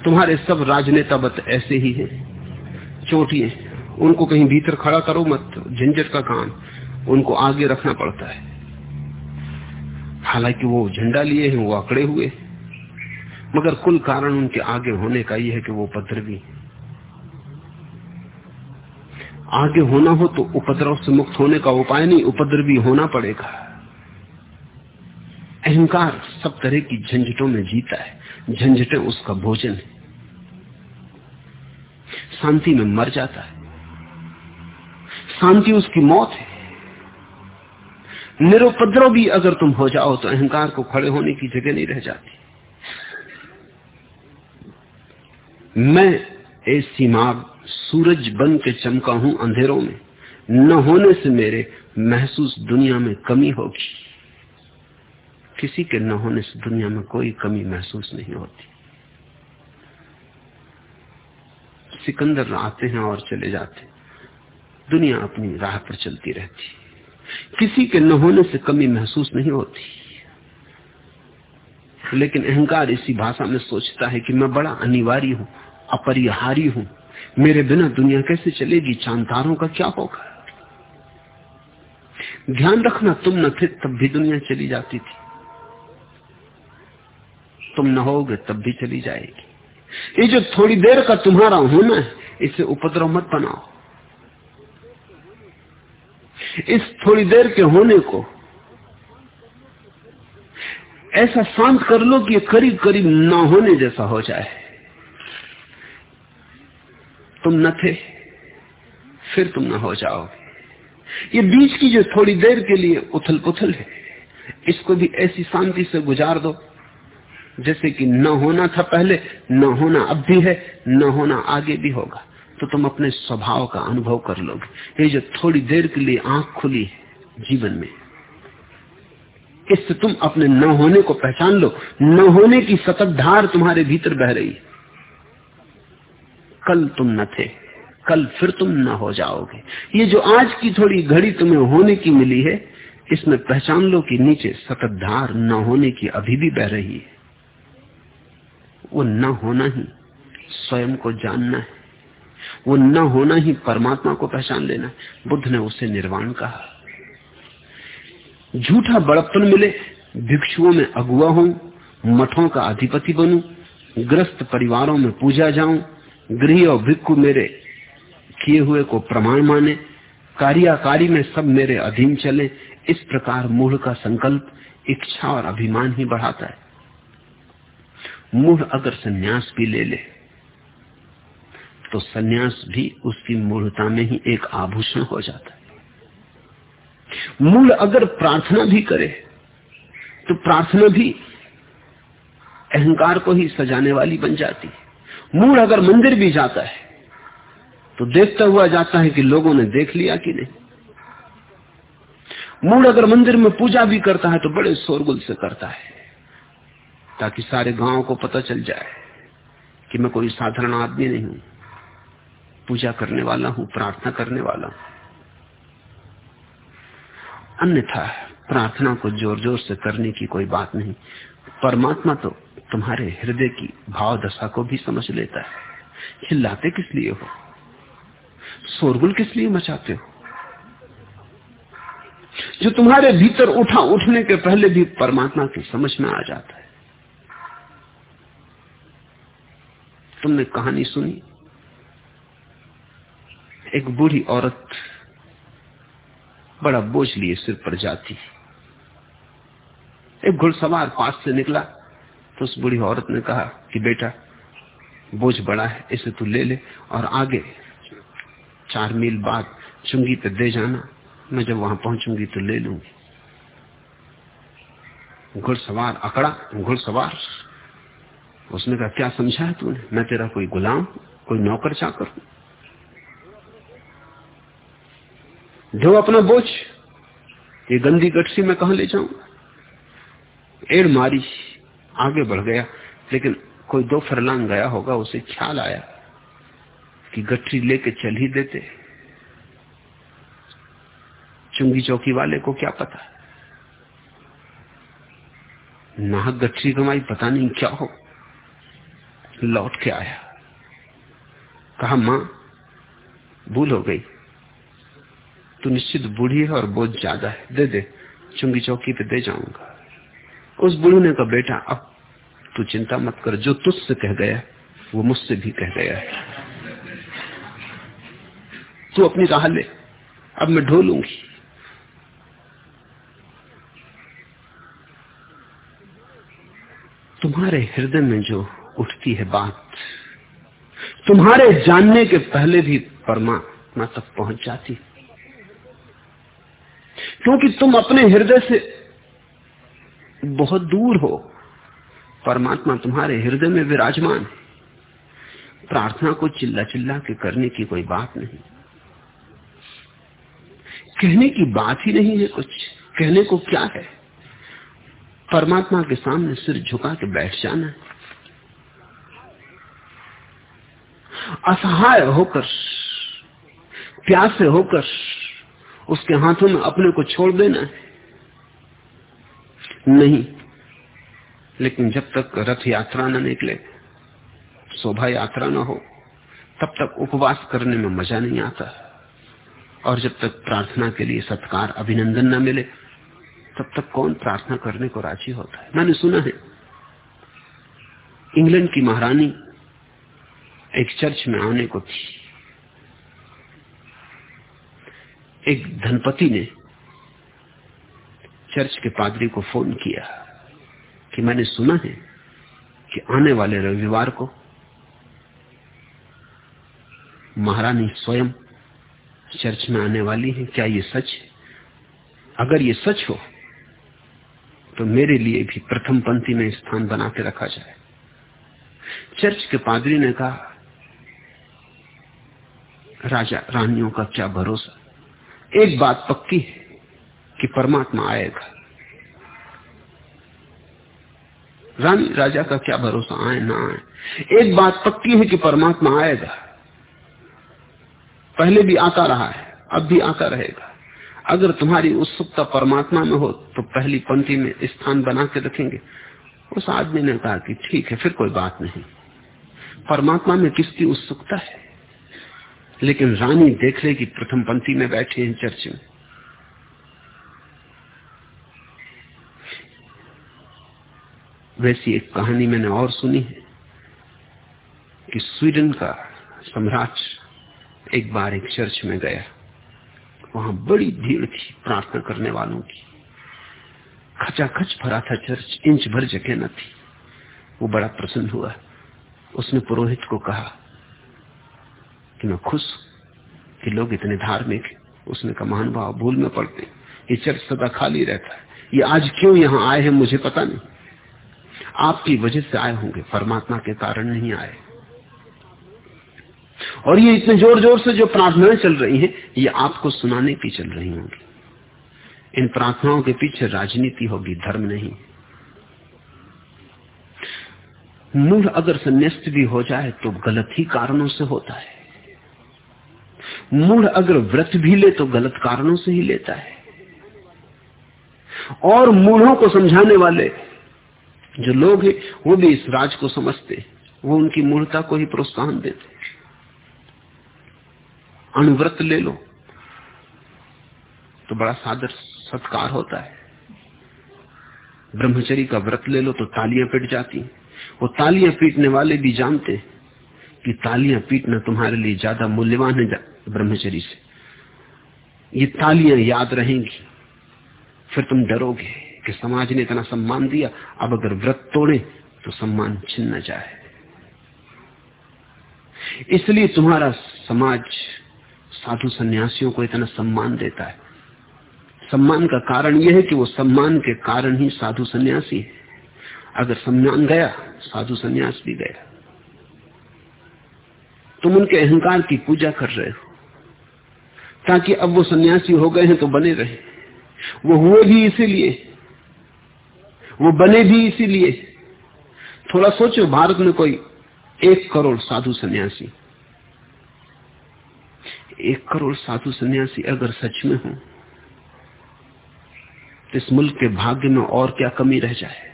तुम्हारे सब राजनेता बत ऐसे ही हैं चोटिए उनको कहीं भीतर खड़ा करो मत, झंझट का काम। उनको आगे रखना पड़ता है। हालाँकि वो झंडा लिए हैं, वो अकड़े हुए। मगर कुल कारण उनके आगे होने का यह है कि वो उपद्रवी आगे होना हो तो उपद्रव से मुक्त होने का उपाय नहीं, उपद्रवी होना पड़ेगा। अहंकार सब तरह की झंझटों में जीता है। झंझटें उसका भोजन है। शांति में मर जाता है। शांति उसकी मौत है। निरुपद्रव भी अगर तुम हो जाओ तो अहंकार को खड़े होने की जगह नहीं रह जाती। मैं ऐसी माग सूरज बन के चमका हूँ अंधेरों में। न होने से मेरे महसूस दुनिया में कमी होगी। किसी के न होने से दुनिया में कोई कमी महसूस नहीं होती। सिकंदर आते हैं और चले जाते दुनिया अपनी राह पर चलती रहती किसी के न होने से कमी महसूस नहीं होती। लेकिन अहंकार इसी भाषा में सोचता है कि मैं बड़ा अनिवार्य हूँ अपरिहारी हूँ। मेरे बिना दुनिया कैसे चलेगी? चांतारों का क्या होगा? ध्यान रखना, तुम न थे तब भी दुनिया चली जाती थी। तुम न होगे तब भी चली जाएगी। ये जो थोड़ी देर का तुम्हारा होना है इसे उपद्रव मत बनाओ। इस थोड़ी देर के होने को ऐसा शांत कर लो कि करीब करीब ना होने जैसा हो जाए। तुम न थे फिर तुम न हो जाओगे। ये बीच की जो थोड़ी देर के लिए उथल पुथल है इसको भी ऐसी शांति से गुजार दो। जैसे कि न होना था पहले, न होना अब भी है, न होना आगे भी होगा। तो तुम अपने स्वभाव का अनुभव कर लोगे। ये जो थोड़ी देर के लिए आँख खुली है जीवन में, इससे तुम अपने न होने को पहचान लो। न होने की सतत धार तुम्हारे भीतर बह रही है। कल तुम न थे, कल फिर तुम न हो जाओगे। ये जो आज की थोड़ी घड़ी तुम्हें होने की मिली है, इसमें पहचान लो कि नीचे सतत धार न होने की अभी भी बह रही है। वो न होना ही स्वयं को जानना है। वो न होना ही परमात्मा को पहचान लेना बुद्ध ने उसे निर्वाण कहा। झूठा बड़प्पन मिले, भिक्षुओं में अगुआ हूँ मठों का अधिपति बनू, ग्रस्त परिवारों में पूजा जाऊँ, गृह और भिक्खु मेरे किए हुए को प्रमाण माने, कार्याकारी में सब मेरे अधीन चले, इस प्रकार मूढ़ का संकल्प, इच्छा और अभिमान ही बढ़ाता है। मूढ़ अगर सन्यास भी ले ले तो सन्यास भी उसकी मूढ़ता में ही एक आभूषण हो जाता है। मूल अगर प्रार्थना भी करे तो प्रार्थना भी अहंकार को ही सजाने वाली बन जाती है। मूल अगर मंदिर भी जाता है तो देखता हुआ जाता है कि लोगों ने देख लिया कि नहीं। मूल अगर मंदिर में पूजा भी करता है तो बड़े शोरगुल से करता है। ताकि सारे गाँव को पता चल जाए कि मैं कोई साधारण आदमी नहीं हूँ। पूजा करने वाला हूँ, प्रार्थना करने वाला हूँ। अन्यथा प्रार्थना को ज़ोर ज़ोर से करने की कोई बात नहीं। परमात्मा तो तुम्हारे हृदय की भाव दशा को भी समझ लेता है। चिल्लाते किस लिए हो? शोरगुल किस लिए मचाते हो? जो तुम्हारे भीतर उठा उठने के पहले भी परमात्मा की समझ में आ जाता है। तुमने कहानी सुनी? एक बूढ़ी औरत बड़ा बोझ लिए सिर पर जाती। एक घुड़सवार पास से निकला तो उस बूढ़ी औरत ने कहा कि बेटा, बोझ बड़ा है, इसे तू ले ले और आगे चार मील बाद चुंगी पे दे जाना, मैं जब वहाँ पहुंचूँगी तो ले लूँगी। घुड़सवार, अकड़ा, घुड़सवार उसने कहा, क्या समझा है तूने? मैं तेरा कोई गुलाम, कोई नौकर चाकर हूँ? जो अपना बोझ, ये गंदी गठसी में कहा ले जाऊँगा? एड़ मारी, आगे बढ़ गया, लेकिन कोई दो फरलांग गया होगा, उसे ख्याल आया कि गठरी लेके चल ही देते चुंगी चौकी वाले को क्या पता? नाहक गठरी कमाई, पता नहीं क्या हो लौट के आया। कहा, माँ, भूल हो गई। तू निश्चित बूढ़ी है और बोझ ज़्यादा है। दे दे, चुंगी चौकी पे दे जाऊँगा। उस बूढ़ी ने कहा, बेटा, अब तू चिंता मत कर। जो तुझसे कह गया, वो मुझसे भी कह गया है। तू अपनी राह ले। अब मैं ढोलूँगी तुम्हारे हृदय में जो उठती है बात। तुम्हारे जानने के पहले भी परमात्मा तक पहुँच जाती। क्योंकि तुम अपने हृदय से बहुत दूर हो, परमात्मा तुम्हारे हृदय में विराजमान है। प्रार्थना को चिल्ला चिल्ला के करने की कोई बात नहीं। कहने की बात ही नहीं है कुछ। कहने को क्या है? परमात्मा के सामने सिर झुका के बैठ जाना। है असहाय होकर, प्यासे होकर उसके हाथों में अपने को छोड़ देना है। नहीं, लेकिन जब तक रथ यात्रा न निकले, शोभा यात्रा न हो, तब तक उपवास करने में मज़ा नहीं आता। और जब तक प्रार्थना के लिए सत्कार, अभिनंदन न मिले, तब तक कौन प्रार्थना करने को राज़ी होता है? मैंने सुना है, इंग्लैंड की महारानी एक चर्च में आने को थी। एक धनपति ने चर्च के पादरी को फ़ोन किया कि मैंने सुना है कि आने वाले रविवार को महारानी स्वयं चर्च में आने वाली है। क्या ये सच अगर ये सच हो तो मेरे लिए भी प्रथम पंक्ति में स्थान बना के रखा जाए। चर्च के पादरी ने कहा राजा, रानियों का क्या भरोसा? एक बात पक्की है कि परमात्मा आएगा। रानी, राजा का क्या भरोसा? आए ना आए। एक बात पक्की है कि परमात्मा आएगा। पहले भी आता रहा है, अब भी आता रहेगा। अगर तुम्हारी उत्सुकता परमात्मा में हो तो पहली पंक्ति में स्थान बना के रखेंगे। उस आदमी ने कहा कि ठीक है, फिर कोई बात नहीं। परमात्मा में किसकी उत्सुकता है? लेकिन रानी देख ले कि प्रथम पंक्ति में बैठे हैं चर्च में वैसी एक कहानी मैंने और सुनी है कि स्वीडन का सम्राट एक बार एक चर्च में गया। वहाँ बड़ी भीड़ थी प्रार्थना करने वालों की। खचाखच भरा था चर्च, इंच भर जगह न थी। वो बड़ा प्रसन्न हुआ। उसने पुरोहित को कहा कि मैं खुश कि लोग इतने धार्मिक, उसने कहा महानुभाव भूल में पड़ते ये चर्च सदा खाली रहता है। ये आज क्यों यहाँ आए हैं, मुझे पता नहीं। आपकी वजह से आए होंगे, परमात्मा के कारण नहीं आए। और ये इतने ज़ोर ज़ोर से जो प्रार्थनाएँ चल रही हैं, ये आपको सुनाने की चल रही होंगी। इन प्रार्थनाओं के पीछे राजनीति होगी, धर्म नहीं। मूढ़ अगर संन्यास्त भी हो जाए तो गलत ही कारणों से होता है। मूढ़ अगर व्रत भी ले तो गलत कारणों से ही लेता है। और मूढ़ों को समझाने वाले जो लोग हैं, वो भी इस राज को समझते वो उनकी मूर्ता को ही प्रोत्साहन देते अणुव्रत ले लो तो बड़ा सादर सत्कार होता है। ब्रह्मचरी का व्रत ले लो तो तालियाँ पिट जाती वो तालियाँ पीटने वाले भी जानते कि तालियाँ पीटना तुम्हारे लिए ज़्यादा मूल्यवान है ब्रह्मचरी से। ये तालियाँ याद रहेंगी। फिर तुम डरोगे कि समाज ने इतना सम्मान दिया, अब अगर व्रत तोड़े तो सम्मान छिन न जाए। इसलिए तुम्हारा समाज साधु सन्यासियों को इतना सम्मान देता है। सम्मान का कारण यह है कि वो सम्मान के कारण ही साधु सन्यासी है। अगर सम्मान गया, साधु सन्यास भी गया। तुम उनके अहंकार की पूजा कर रहे हो। ताकि अब वो सन्यासी हो गए हैं तो बने रहे। वो हुए भी इसीलिए। वो बने भी इसीलिए। थोड़ा सोचो, भारत में कोई एक करोड़ साधु सन्यासी। एक करोड़ साधु सन्यासी अगर सच में हो तो इस मुल्क के भाग्य में और क्या कमी रह जाए?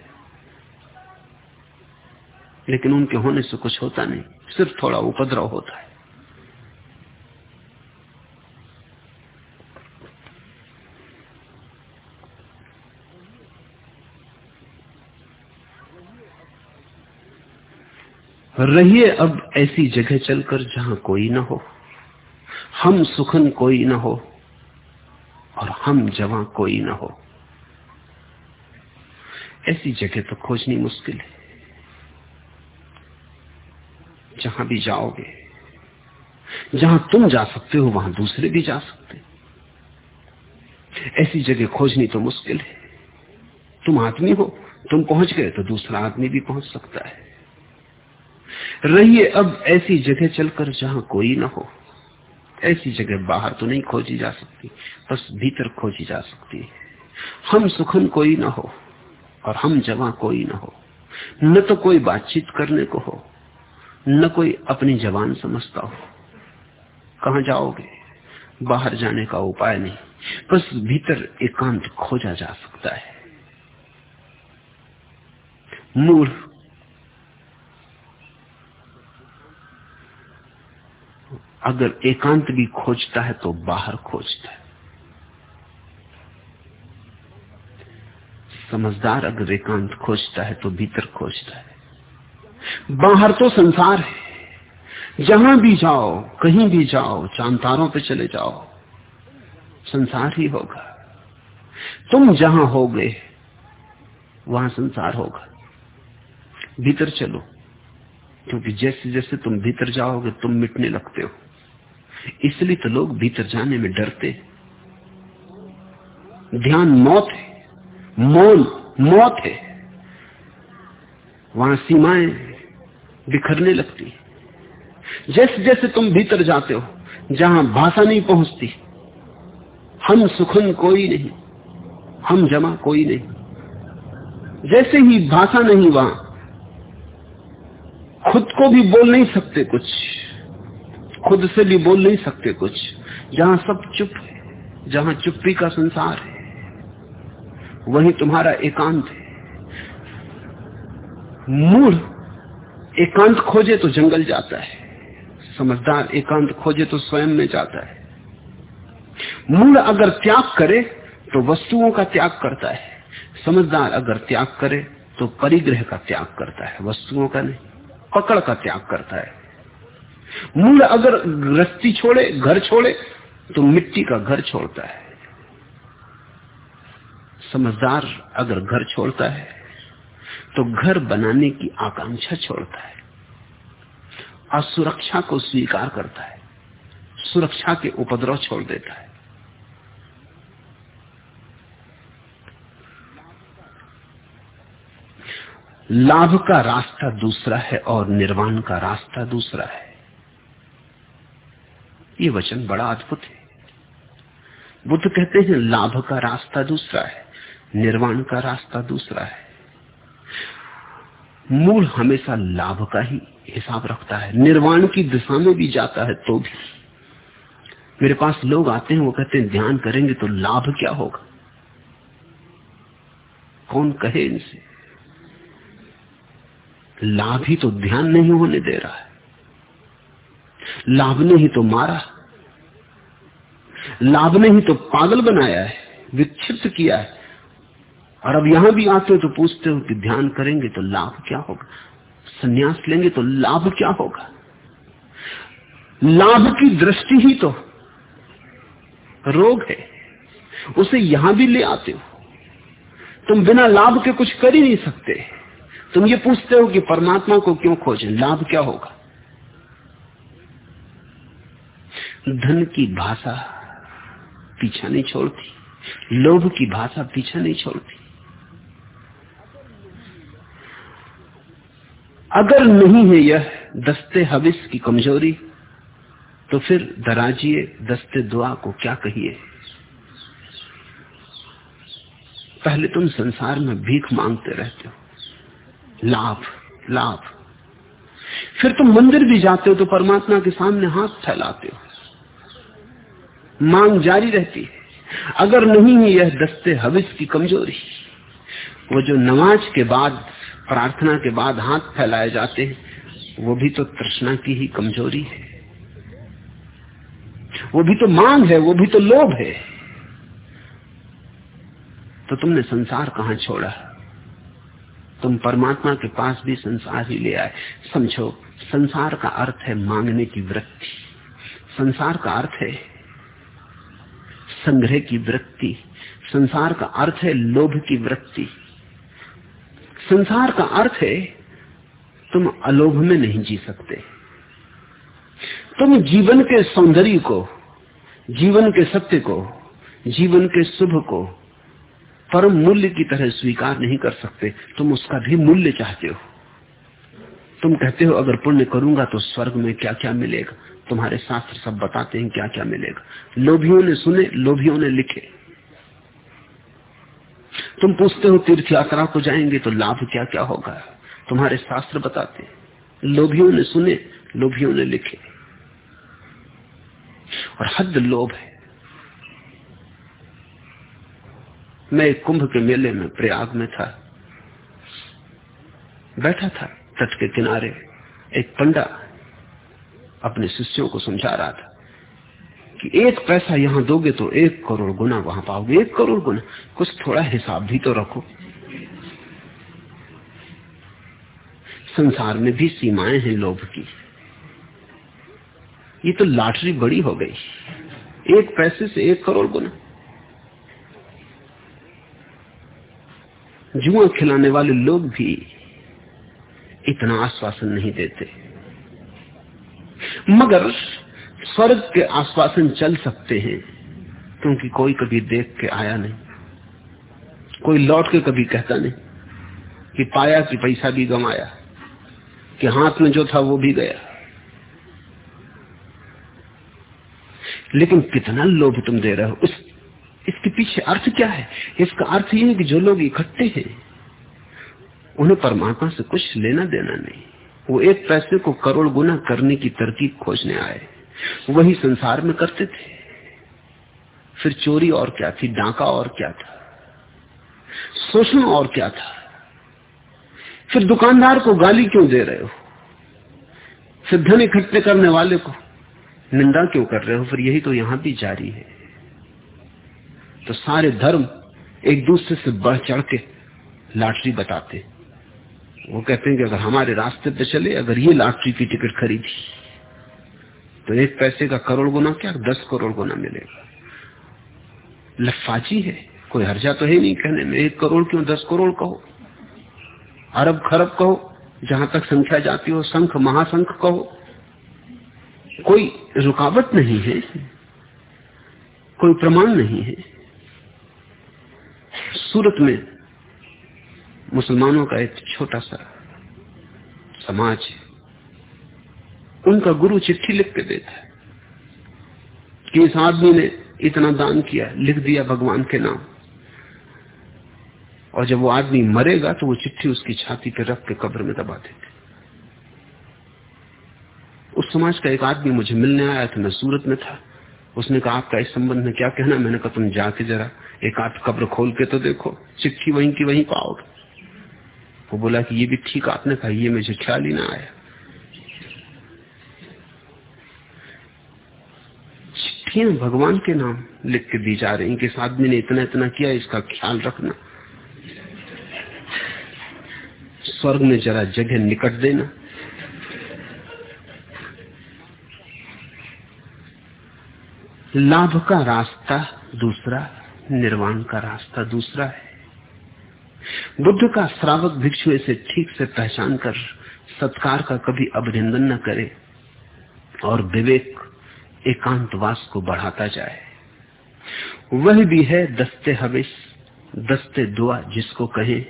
लेकिन उनके होने से कुछ होता नहीं, सिर्फ़ थोड़ा उपद्रव होता है। रहिए अब ऐसी जगह चलकर जहाँ कोई ना हो। हम सुखन कोई ना हो और हम जवा कोई ना हो। ऐसी जगह तो खोजनी मुश्किल है। जहाँ भी जाओगे, जहाँ तुम जा सकते हो, वहाँ दूसरे भी जा सकते। ऐसी जगह खोजनी तो मुश्किल है। तुम आदमी हो, तुम पहुँच गए तो दूसरा आदमी भी पहुँच सकता है। रहिए अब ऐसी जगह चलकर जहाँ कोई ना हो। ऐसी जगह बाहर तो नहीं खोजी जा सकती, बस भीतर खोजी जा सकती है। हम सुखन कोई ना हो और हम जवा कोई ना हो। न तो कोई बातचीत करने को हो, न कोई अपनी जवान समझता हो। कहा जाओगे? बाहर जाने का उपाय नहीं, बस भीतर एकांत खोजा जा सकता है। मूढ़ अगर एकांत भी खोजता है तो बाहर खोजता है। समझदार अगर एकांत खोजता है तो भीतर खोजता है। बाहर तो संसार है। जहाँ भी जाओ, कहीं भी जाओ, चांतारों पे चले जाओ, संसार ही होगा। तुम जहाँ हो गए वहाँ संसार होगा। भीतर चलो, क्योंकि जैसे जैसे तुम भीतर जाओगे, तुम मिटने लगते हो। इसलिए तो लोग भीतर जाने में डरते ध्यान मौत है, मौन मौत है। वहाँ सीमाएँ बिखरने लगती जैसे जैसे तुम भीतर जाते हो, जहाँ भाषा नहीं पहुँचती, हम सुखन कोई नहीं, हम जमा कोई नहीं। जैसे ही भाषा नहीं वहाँ, खुद को भी बोल नहीं सकते कुछ। खुद से भी बोल नहीं सकते कुछ। जहाँ सब चुप है, जहाँ चुप्पी का संसार है, वही तुम्हारा एकांत है। मूढ़ एकांत खोजे तो जंगल जाता है, समझदार एकांत खोजे तो स्वयं में जाता है। मूल अगर त्याग करे तो वस्तुओं का त्याग करता है, समझदार अगर त्याग करे तो परिग्रह का त्याग करता है, वस्तुओं का नहीं, पकड़ का त्याग करता है। मूल अगर गृहस्थी छोड़े, घर छोड़े तो मिट्टी का घर छोड़ता है। समझदार अगर घर छोड़ता है तो घर बनाने की आकांक्षा छोड़ता है। असुरक्षा को स्वीकार करता है। सुरक्षा के उपद्रव छोड़ देता है। लाभ का रास्ता दूसरा है और निर्वाण का रास्ता दूसरा है। ये वचन बड़ा अद्भुत है। बुद्ध कहते हैं, लाभ का रास्ता दूसरा है, निर्वाण का रास्ता दूसरा है। मूल हमेशा लाभ का ही हिसाब रखता है। निर्वाण की दिशा में भी जाता है तो भी। मेरे पास लोग आते हैं, वो कहते हैं, ध्यान करेंगे तो लाभ क्या होगा? कौन कहे इनसे? लाभ ही तो ध्यान नहीं होने दे रहा है। लाभ ने ही तो मारा लाभ ने ही तो पागल बनाया है, विक्षिप्त किया है। और अब यहाँ भी आते हो तो पूछते हो कि ध्यान करेंगे तो लाभ क्या होगा? संन्यास लेंगे तो लाभ क्या होगा? लाभ की दृष्टि ही तो रोग है, उसे यहाँ भी ले आते हो। तुम बिना लाभ के कुछ कर ही नहीं सकते। तुम ये पूछते हो कि परमात्मा को क्यों खोजें? लाभ क्या होगा? धन की भाषा पीछा नहीं छोड़ती, लोभ की भाषा पीछा नहीं छोड़ती। अगर नहीं है यह दस्ते हविस की कमज़ोरी तो फिर दराजिए, दस्ते दुआ को क्या कहिए? पहले तुम संसार में भीख मांगते रहते हो। लाभ लाभ। फिर तुम मंदिर भी जाते हो तो परमात्मा के सामने हाथ फैलाते हो। मांग जारी रहती है। अगर नहीं है यह दस्ते हविस की कमज़ोरी। वो जो नमाज़ के बाद, प्रार्थना के बाद हाथ फैलाए जाते हैं, वो भी तो तृष्णा की ही कमज़ोरी है। वो भी तो मांग है, वो भी तो लोभ है। तो तुमने संसार कहाँ छोड़ा? तुम परमात्मा के पास भी संसार ही ले आए। समझो, संसार का अर्थ है मांगने की वृत्ति। संसार का अर्थ है संग्रह की वृत्ति। संसार का अर्थ है लोभ की वृत्ति। संसार का अर्थ है, तुम अलोभ में नहीं जी सकते। तुम जीवन के सौंदर्य को, जीवन के सत्य को, जीवन के शुभ को परम मूल्य की तरह स्वीकार नहीं कर सकते। तुम उसका भी मूल्य चाहते हो। तुम कहते हो, अगर पुण्य करूँगा तो स्वर्ग में क्या क्या मिलेगा? तुम्हारे शास्त्र सब बताते हैं क्या क्या मिलेगा। लोभियों ने सुने, लोभियों ने लिखे। तुम पूछते हो, तीर्थ यात्रा को जाएँगे तो लाभ क्या क्या होगा? तुम्हारे शास्त्र बताते हैं। लोभियों ने सुने, लोभियों ने लिखे। और हद लोभ है। मैं कुंभ के मेले में प्रयाग में था। बैठा था, तट के किनारे। एक पंडा अपने शिष्यों को समझा रहा था कि एक पैसा यहाँ दोगे तो एक करोड़ गुना वहाँ पाओगे, एक करोड़ गुना। कुछ थोड़ा हिसाब भी तो रखो। संसार में भी सीमाएँ हैं लोभ की। ये तो लॉटरी बड़ी हो गई। एक पैसे से एक करोड़ गुना। जुआ खिलाने वाले लोग भी इतना आश्वासन नहीं देते। मगर स्वर्ग के आश्वासन चल सकते हैं, क्योंकि कोई कभी देख के आया नहीं। कोई लौट के कभी कहता नहीं कि पाया कि पैसा भी गमाया कि हाथ में जो था वो भी गया। लेकिन कितना लोभ तुम दे रहे हो। उस, इसके पीछे अर्थ क्या है? इसका अर्थ ये है कि जो लोग इकट्ठे हैं, उन्हें परमात्मा से कुछ लेना देना नहीं। वो एक पैसे को करोड़ गुना करने की तरकीब खोजने आए। वही संसार में करते थे। फिर चोरी और क्या थी? डांका और क्या था? शोषण और क्या था? फिर दुकानदार को गाली क्यों दे रहे हो? फिर धन इकट्ठे करने वाले को निंदा क्यों कर रहे हो? फिर यही तो यहाँ भी जारी है। तो सारे धर्म एक दूसरे से बढ़ चढ़ के लॉटरी बताते वो कहते हैं कि अगर हमारे रास्ते पे चले, अगर ये लॉटरी की टिकट खरीदी तो एक पैसे का करोड़ गुना क्या, दस करोड़ गुना मिलेगा? लफाजी है, कोई हर्जा तो है नहीं कहने में, एक करोड़ क्यों दस करोड़ कहो? अरब खरब कहो, जहाँ तक संख्या जाती हो, संख, महासंख कहो। कोई रुकावट नहीं है, कोई प्रमाण नहीं है। सूरत में मुसलमानों का एक छोटा सा समाज है। उनका गुरु चिट्ठी लिख के देता है कि इस आदमी ने इतना दान किया, लिख दिया भगवान के नाम। और जब वो आदमी मरेगा तो वो चिट्ठी उसकी छाती पर रख के कब्र में दबा देते उस समाज का एक आदमी मुझे मिलने आया था, मैं सूरत में था। उसने कहा, आपका इस संबंध में क्या कहना मैंने कहा, तुम जाके जरा एक आध कब्र खोल के तो देखो, चिट्ठी वहीं की वहीं पाओगे। वो बोला कि ये भी ठीक आपने कहा, ये मुझे ख्याल ही ना आया। चिट्ठियाँ भगवान के नाम लिख के दी जा रही कि इस आदमी ने इतना इतना किया, इसका ख्याल रखना। स्वर्ग में जरा जगह निकट देना। लाभ का रास्ता दूसरा, निर्वाण का रास्ता दूसरा है। बुद्ध का श्रावक भिक्षु इसे ठीक से पहचान कर सत्कार का कभी अभिनंदन न करे और विवेक एकांतवास को बढ़ाता जाए। वह भी है दस्ते हविस, दस्ते दुआ जिसको कहे।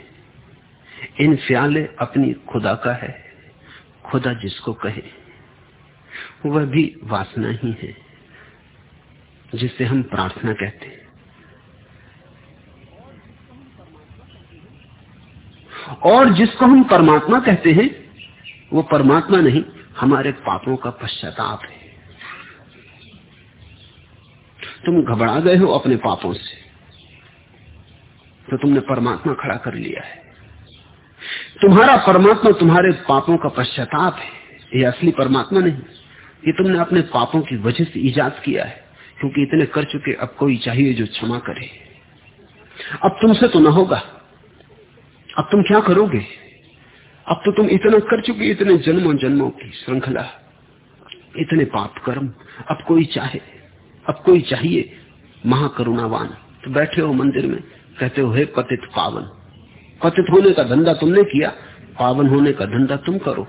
इन फ्याले अपनी खुदा का है, खुदा जिसको कहे। वह भी वासना ही है, जिसे हम प्रार्थना कहते हैं। और जिसको हम परमात्मा कहते हैं, वो परमात्मा नहीं, हमारे पापों का पश्चाताप है। तुम घबरा गए हो अपने पापों से तो तुमने परमात्मा खड़ा कर लिया है। तुम्हारा परमात्मा तुम्हारे पापों का पश्चाताप है, ये असली परमात्मा नहीं, ये तुमने अपने पापों की वजह से ईजाद किया है, क्योंकि इतने कर चुके, अब कोई चाहिए जो क्षमा करे। अब तुमसे तो ना होगा। अब तुम क्या करोगे? अब तो तुम इतना कर चुके, इतने जन्मों जन्मों की श्रृंखला, इतने पाप कर्म, अब कोई चाहे, अब कोई चाहिए, महाकरुणावान। तो बैठे हो मंदिर में, कहते हो, हे पतित पावन, पतित होने का धंधा तुमने किया, पावन होने का धंधा तुम करो।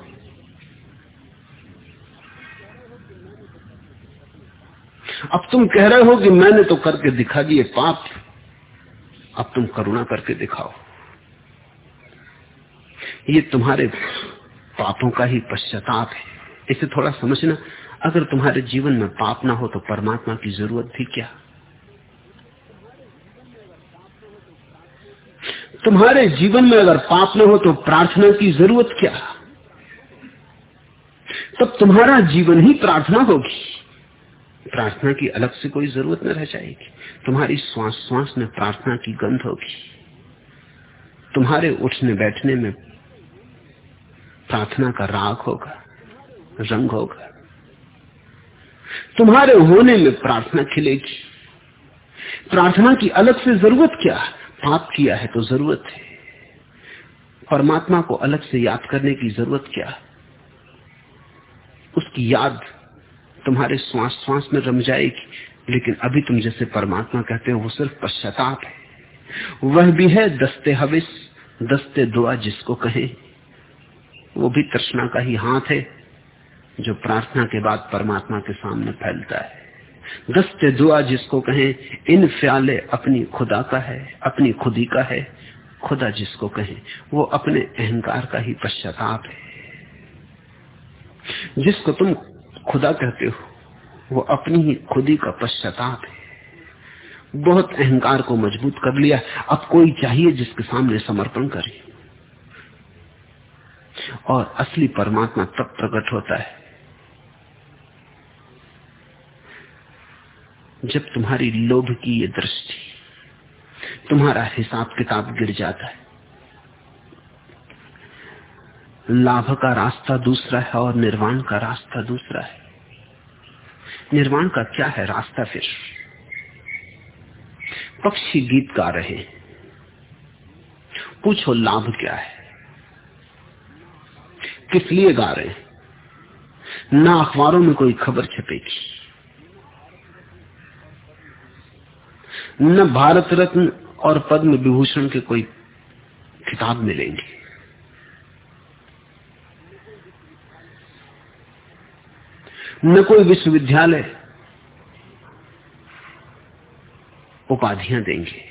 अब तुम कह रहे हो कि मैंने तो करके दिखा दिए पाप, अब तुम करुणा करके दिखाओ। ये तुम्हारे पापों का ही पश्चाताप है। इसे थोड़ा समझना, अगर तुम्हारे जीवन में पाप ना हो तो परमात्मा की ज़रूरत भी क्या? तुम्हारे जीवन में अगर पाप ना हो तो प्रार्थना की ज़रूरत क्या? तब तुम्हारा जीवन ही प्रार्थना होगी। प्रार्थना की अलग से कोई ज़रूरत न रह जाएगी। तुम्हारी श्वास श्वास में प्रार्थना की गंध होगी। तुम्हारे उठने बैठने में प्रार्थना का राग होगा, रंग होगा। तुम्हारे होने में प्रार्थना खिलेगी। प्रार्थना की अलग से ज़रूरत क्या पाप किया है तो ज़रूरत है। परमात्मा को अलग से याद करने की ज़रूरत क्या उसकी याद तुम्हारे श्वास श्वास में रम जाएगी, लेकिन अभी तुम जैसे परमात्मा कहते हो, वो सिर्फ़ पश्चाताप है। वह भी है दस्ते हविस, दस्ते दुआ जिसको कहे। वो भी तृष्णा का ही हाथ है, जो प्रार्थना के बाद परमात्मा के सामने फैलता है। दस्ते दुआ जिसको कहें, इन फ्याले अपनी खुदा का है, अपनी खुदी का है। खुदा जिसको कहें, वो अपने अहंकार का ही पश्चाताप है। जिसको तुम खुदा कहते हो, वो अपनी ही खुदी का पश्चाताप है। बहुत अहंकार को मज़बूत कर लिया। अब कोई चाहिए जिसके सामने समर्पण करे। और असली परमात्मा तब प्रकट होता है। जब तुम्हारी लोभ की ये दृष्टि, तुम्हारा हिसाब किताब गिर जाता है। लाभ का रास्ता दूसरा है और निर्वाण का रास्ता दूसरा है। निर्वाण का क्या है रास्ता फिर? पक्षी गीत गा रहे पूछो लाभ क्या है? किस लिए गा रहे न अखबारों में कोई खबर छपेगी। न भारत रत्न और पद्म विभूषण के कोई किताब मिलेंगे। न कोई विश्वविद्यालय उपाधियाँ देंगे।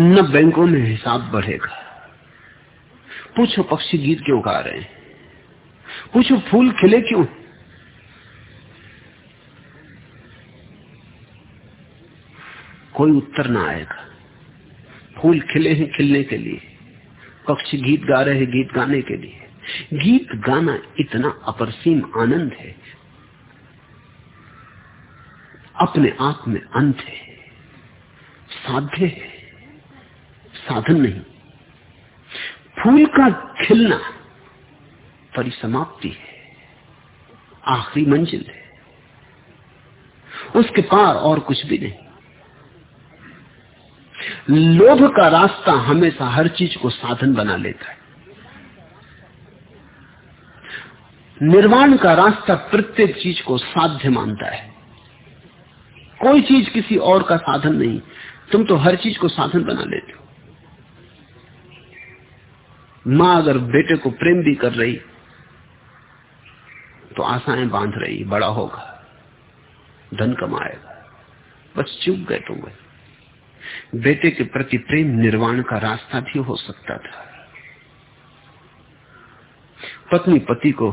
न बैंकों में हिसाब बढ़ेगा। पूछो पक्षी गीत क्यों गा रहे हैं। पूछो फूल खिले क्यों? कोई उत्तर ना आएगा। फूल खिले हैं खिलने के लिए, पक्षी गीत गा रहे हैं गीत गाने के लिए। गीत गाना इतना अपरसीम आनंद है। अपने आप में अंत है। साध्य है। साधन नहीं। फूल का खिलना परिसमाप्ति है। आखिरी मंजिल है। उसके पार और कुछ भी नहीं। लोभ का रास्ता हमेशा हर चीज़ को साधन बना लेता है। निर्वाण का रास्ता प्रत्येक चीज़ को साध्य मानता है। कोई चीज़ किसी और का साधन नहीं। तुम तो हर चीज़ को साधन बना लेते हो। माँ अगर बेटे को प्रेम भी कर रही तो आशाएँ बाँध रही, बड़ा होगा, धन कमाएगा। बस चुप गए तुम गए। बेटे के प्रति प्रेम निर्वाण का रास्ता भी हो सकता था। पत्नी पति को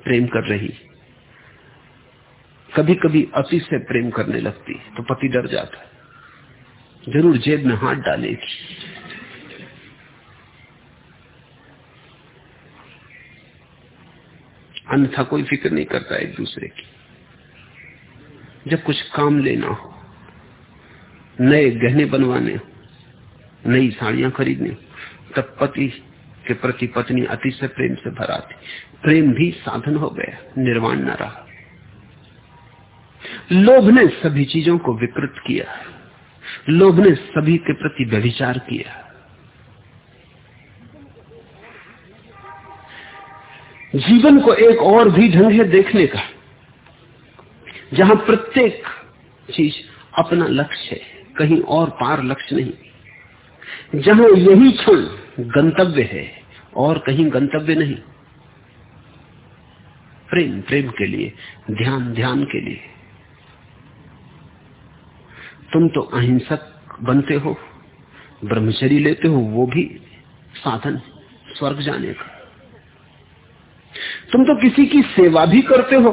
प्रेम कर रही कभी कभी अति से प्रेम करने लगती तो पति डर जाता, ज़रूर जेब में हाथ डालेगी। अन्यथा कोई फ़िक्र नहीं करता एक दूसरे की। जब कुछ काम लेना हो, नए गहने बनवाने हो, नई साड़ियाँ खरीदने हो, तब पति के प्रति पत्नी अति से प्रेम से भराती प्रेम भी साधन हो गया, निर्वाण न रहा। लोभ ने सभी चीज़ों को विकृत किया। लोभ ने सभी के प्रति व्यभिचार किया। जीवन को एक और भी ढंग है देखने का, जहाँ प्रत्येक चीज़ अपना लक्ष्य है, कहीं और पार लक्ष्य नहीं। जहाँ यही क्षण गंतव्य है और कहीं गंतव्य नहीं। प्रेम प्रेम के लिए, ध्यान ध्यान के लिए। तुम तो अहिंसक बनते हो ब्रह्मचरी लेते हो, वो भी साधन, स्वर्ग जाने का। तुम तो किसी की सेवा भी करते हो।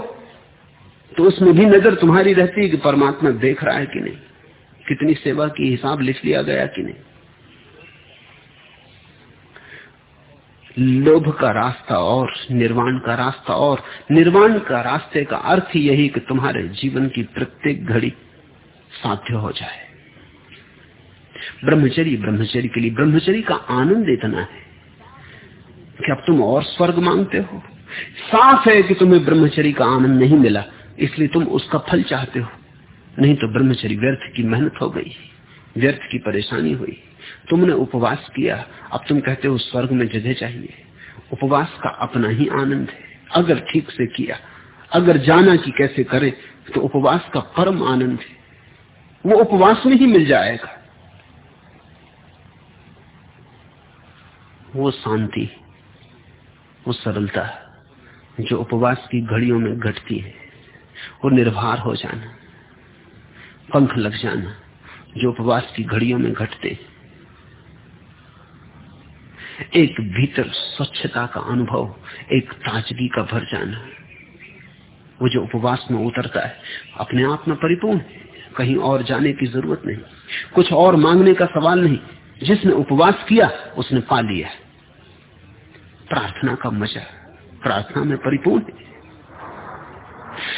तो उसमें भी नज़र तुम्हारी रहती है कि परमात्मा देख रहा है कि नहीं, कितनी सेवा की हिसाब लिख लिया गया कि नहीं। लोभ का रास्ता और निर्वाण का रास्ता और निर्वाण का रास्ते का अर्थ यही कि तुम्हारे जीवन की प्रत्येक घड़ी साध्य हो जाए। ब्रह्मचरी ब्रह्मचरी के लिए ब्रह्मचरी का आनंद इतना है कि अब तुम और स्वर्ग मांगते हो। साफ़ है कि तुम्हें ब्रह्मचरी का आनंद नहीं मिला, इसलिए तुम उसका फल चाहते हो। नहीं तो ब्रह्मचरी व्यर्थ की मेहनत हो गई, व्यर्थ की परेशानी हुई। तुमने उपवास किया, अब तुम कहते हो स्वर्ग में जगह चाहिए। उपवास का अपना ही आनंद है। अगर ठीक से किया, अगर जाना कि कैसे करे तो उपवास का परम आनंद है। वो उपवास में ही मिल जाएगा। वो शांति, वो सरलता। जो उपवास की घड़ियों में घटती है, वो निर्भर हो जाना, पंख लग जाना, जो उपवास की घड़ियों में घटते एक भीतर स्वच्छता का अनुभव, एक ताजगी का भर जाना, वो जो उपवास में उतरता है, अपने आप में परिपूर्ण कहीं और जाने की ज़रूरत नहीं। कुछ और मांगने का सवाल नहीं, जिसने उपवास किया, उसने पा लिया। प्रार्थना का मज़ा। प्रार्थना में परिपूर्ण है।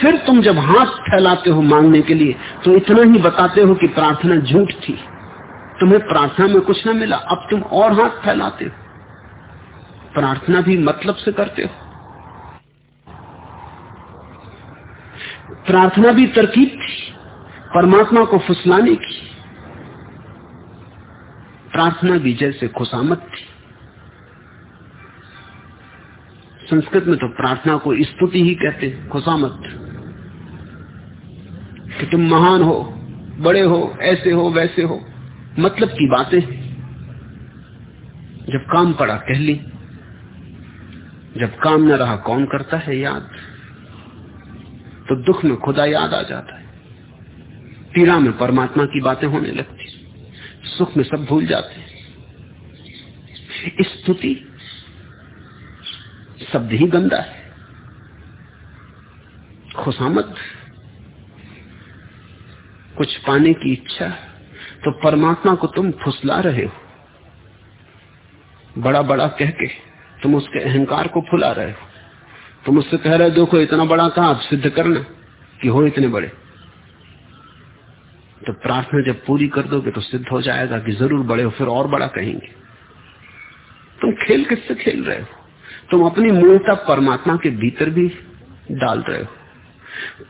फिर तुम जब हाथ फैलाते हो मांगने के लिए तो इतना ही बताते हो कि प्रार्थना झूठ थी। तुम्हें प्रार्थना में कुछ ना मिला, अब तुम और हाथ फैलाते हो। प्रार्थना भी मतलब से करते हो। प्रार्थना भी तरकीब थी, परमात्मा को फुसलाने की। प्रार्थना भी जैसे खुशामत थी। संस्कृत में तो प्रार्थना को स्तुति ही कहते खुशामत कि तुम महान हो, बड़े हो, ऐसे हो, वैसे हो। मतलब की बातें। जब काम पड़ा कह ली जब काम न रहा कौन करता है याद? तो दुख में खुदा याद आ जाता है। पीड़ा में परमात्मा की बातें होने लगती। सुख में सब भूल जाते हैं। स्तुति शब्द ही गंदा है। खुशामद, कुछ पाने की इच्छा तो परमात्मा को तुम फुसला रहे हो। बड़ा बड़ा कह के तुम उसके अहंकार को फुला रहे हो। तुम उससे कह रहे हो, देखो, इतना बड़ा कहा सिद्ध करना कि हो इतने बड़े? तो प्रार्थना जब पूरी कर दोगे तो सिद्ध हो जाएगा कि ज़रूर बड़े हो, फिर और बड़ा कहेंगे। तुम खेल किससे खेल रहे हो? तुम अपनी मूलता परमात्मा के भीतर भी डाल रहे हो।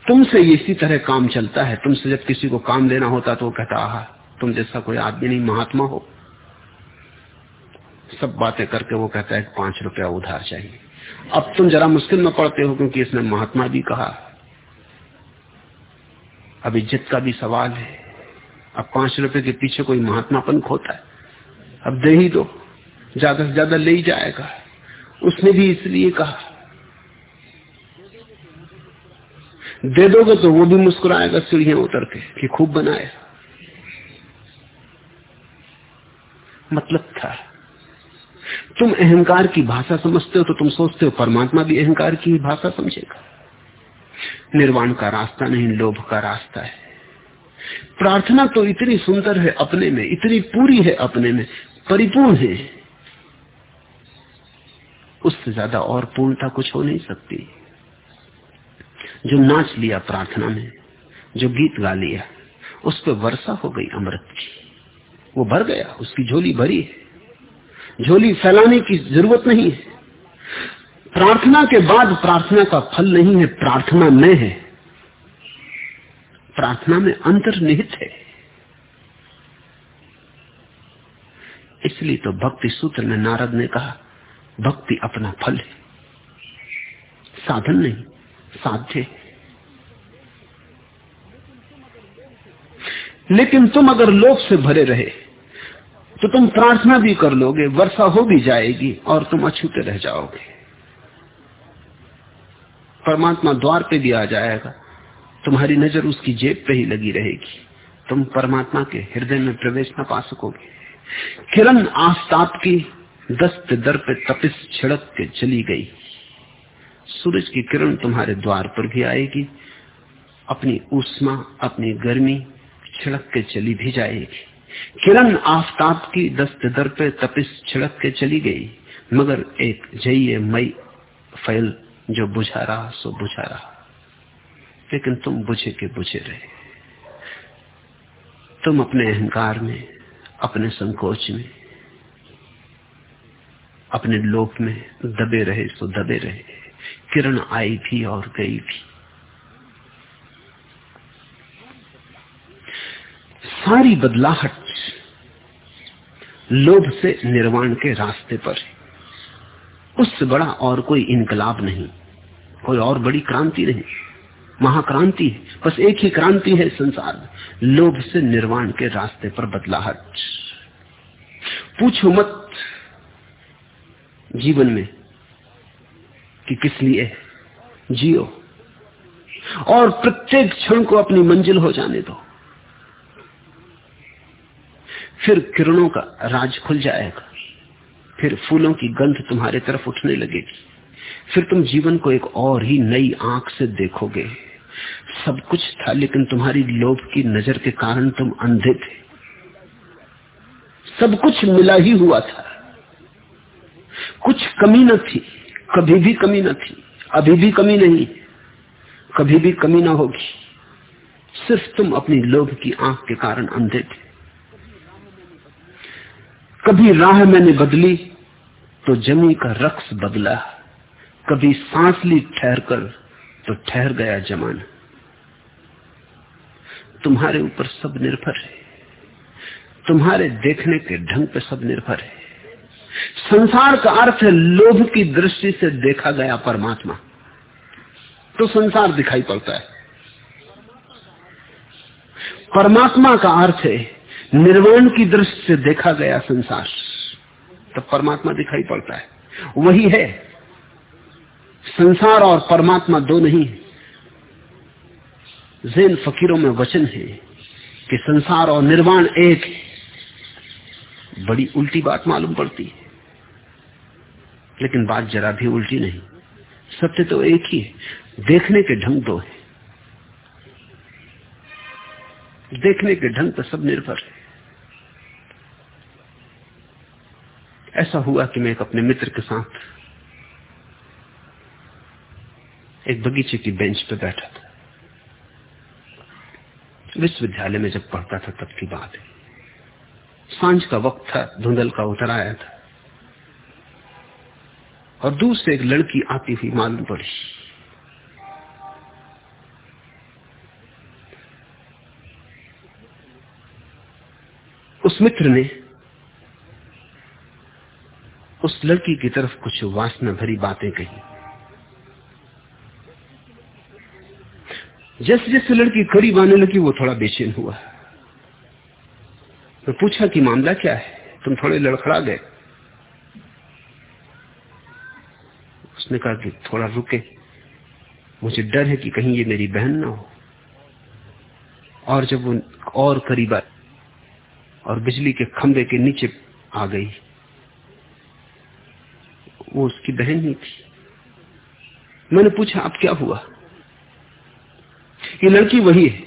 तुमसे इसी तरह काम चलता है। तुमसे जब किसी को काम देना होता तो वो कहता, आहा, तुम जैसा कोई आदमी नहीं, महात्मा हो। सब बातें करके वो कहता है पाँच रुपया उधार चाहिए। अब तुम जरा मुश्किल में पड़ते हो क्योंकि इसने महात्मा भी कहा। अब इज़्ज़त का भी सवाल है। अब पाँच रुपए के पीछे कोई महात्मापन खोता है? अब दे ही दो। ज़्यादा से ज़्यादा ले ही जाएगा। उसने भी इसलिए कहा। दे दोगे तो वो भी मुस्कुराएगा, सीढ़ियाँ उतर के कि खूब बनाया। मतलब था। तुम अहंकार की भाषा समझते हो तो तुम सोचते हो परमात्मा भी अहंकार की भाषा समझेगा। निर्वाण का रास्ता नहीं, लोभ का रास्ता है। प्रार्थना तो इतनी सुंदर है अपने में, इतनी पूरी है अपने में, परिपूर्ण है। उससे ज़्यादा और पूर्णता कुछ हो नहीं सकती। जो नाच लिया प्रार्थना में, जो गीत गा लिया, उस पर वर्षा हो गई अमृत की। वो भर गया, उसकी झोली भरी है। झोली फैलाने की ज़रूरत नहीं है। प्रार्थना के बाद प्रार्थना का फल नहीं है, प्रार्थना में है। प्रार्थना में अंतर्निहित है। इसलिए तो भक्ति सूत्र में नारद ने कहा भक्ति अपना फल है। साधन नहीं, साध्य लेकिन तुम अगर लोभ से भरे रहे तो तुम प्रार्थना भी कर लोगे, वर्षा हो भी जाएगी और तुम अछूते रह जाओगे। परमात्मा द्वार पे भी आ जाएगा, तुम्हारी नज़र उसकी जेब पे ही लगी रहेगी। तुम परमात्मा के हृदय में प्रवेश न पा सकोगे। किरण आस्ताप की दस्त दर पे तपिस छिड़क के चली गई। सूरज की किरण तुम्हारे द्वार पर भी आएगी। अपनी उष्मा, अपनी गर्मी छिड़क के चली भी जाएगी। किरण आफताब की दस्त दर पे तपिस छिड़क के चली गई, मगर एक जय मई फैल जो बुझा रहा, सो बुझा रहा। लेकिन तुम बुझे के बुझे रहे। तुम अपने अहंकार में, अपने संकोच में अपने लोक में दबे रहे, सो दबे रहे। किरण आई भी और गई भी। सारी बदलाहट लोभ से निर्वाण के रास्ते पर है। उससे बड़ा और कोई इनकलाब नहीं, कोई और बड़ी क्रांति नहीं। महाक्रांति है, बस एक ही क्रांति है संसार लोभ से निर्वाण के रास्ते पर बदलाहट। पूछो मत जीवन में कि किस लिए? जियो। और प्रत्येक क्षण को अपनी मंजिल हो जाने दो। फिर किरणों का राज खुल जाएगा। फिर फूलों की गंध तुम्हारे तरफ़ उठने लगेगी। फिर तुम जीवन को एक और ही नई आँख से देखोगे। सब कुछ था, लेकिन तुम्हारी लोभ की नज़र के कारण तुम अंधे थे। सब कुछ मिला ही हुआ था। कुछ कमी न थी, कभी भी कमी न थी, अभी भी कमी नहीं, कभी भी कमी ना होगी। सिर्फ़ तुम अपनी लोभ की आँख के कारण अंधे थे। कभी राह मैंने बदली तो जमी का रक्स बदला, कभी सांस ली ठहर कर तो ठहर गया जमाना। तुम्हारे ऊपर सब निर्भर है, तुम्हारे देखने के ढंग पे सब निर्भर है। संसार का अर्थ है लोभ की दृष्टि से देखा गया परमात्मा। तो संसार दिखाई पड़ता है। परमात्मा का अर्थ है निर्वाण की दृष्टि से देखा गया संसार। तब परमात्मा दिखाई पड़ता है। वही है, संसार और परमात्मा दो नहीं है। जैन फकीरों में वचन है कि संसार और निर्वाण एक बड़ी उल्टी बात मालूम पड़ती है। लेकिन बात जरा भी उल्टी नहीं। सत्य तो एक ही है। देखने के ढंग दो है। देखने के ढंग पर सब निर्भर है। ऐसा हुआ कि मैं एक अपने मित्र के साथ एक बगीचे की बेंच पर बैठा था। विश्वविद्यालय में जब पढ़ता था तब की बात है। साँझ का वक्त था, धुंधल का उतर आया था। और दूर से एक लड़की आती हुई मालूम पड़ी। उस मित्र ने उस लड़की की तरफ़ कुछ वासना भरी बातें कही। जैसे जैसे लड़की करीब आने लगी, वो थोड़ा बेचैन हुआ। मैं पूछा कि मामला क्या है? तुम थोड़े लड़खड़ा गए। उसने कहा कि थोड़ा रुके। मुझे डर है कि कहीं ये मेरी बहन ना हो। और जब वो और करीब और बिजली के खंभे के नीचे आ गई। वो उसकी बहन ही थी। मैंने पूछा, अब क्या हुआ? ये लड़की वही है।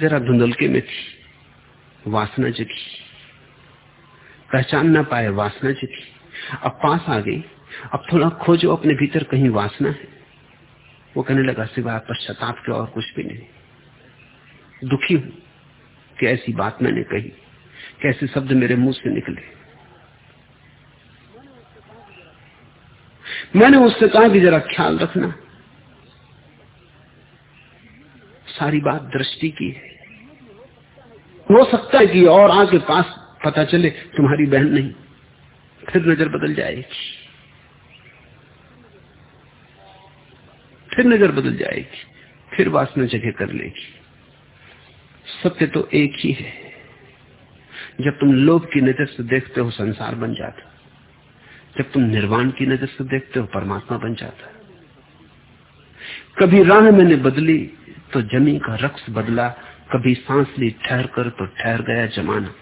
जरा धुंधलके में थी। वासना जगी। पहचान ना पाए वासना जगी। अब पास आ गई। अब थोड़ा खोजो, अपने भीतर कहीं वासना है। वो कहने लगा सिवाय पश्चाताप के और कुछ भी नहीं। दुखी हूँ कि ऐसी बात मैंने कही। कैसे शब्द मेरे मुँह से निकले। मैंने उससे कहा कि जरा ख्याल रखना। सारी बात दृष्टि की है। हो सकता है कि और आके पास पता चले, तुम्हारी बहन नहीं। फिर नज़र बदल जाएगी। फिर नज़र बदल जाएगी। फिर वासना जगह कर लेगी। सत्य तो एक ही है। जब तुम लोभ की नज़र से देखते हो, संसार बन जाता जब तुम निर्वाण की नज़र से देखते हो, परमात्मा बन जाता कभी राह मैंने बदली तो जमी का रक्स बदला, कभी सांस ली, ठहर कर तो ठहर गया जमाना।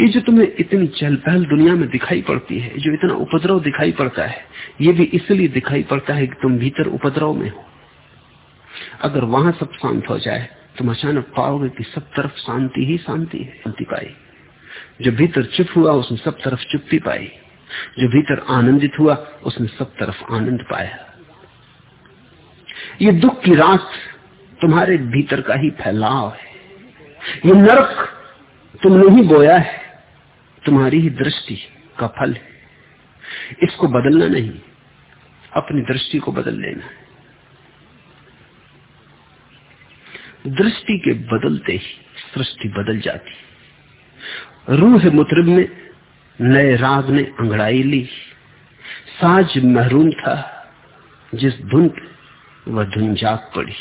ये जो तुम्हें इतनी चहल पहल दुनिया में दिखाई पड़ती है, जो इतना उपद्रव दिखाई पड़ता है, ये भी इसलिए दिखाई पड़ता है कि तुम भीतर उपद्रव में हो। अगर वहाँ सब शांत हो जाए, तुम अचानक पाओगे कि सब तरफ़ शांति ही शांति है, शांति पाई। जो भीतर चुप हुआ, उसने सब तरफ़ चुप्पी पाई। जो भीतर आनंदित हुआ, उसने सब तरफ़ आनंद पाया। ये दुख की रात तुम्हारे भीतर का ही फैलाव है। ये नरक तुमने ही बोया है। तुम्हारी ही दृष्टि का फल है। इसको बदलना नहीं, अपनी दृष्टि को बदल लेना है। दृष्टि के बदलते ही सृष्टि बदल जाती। रूह मुतरब में नए राग ने अंगड़ाई ली। साज महरूम था, जिस धुन वह धुन जाग पड़ी।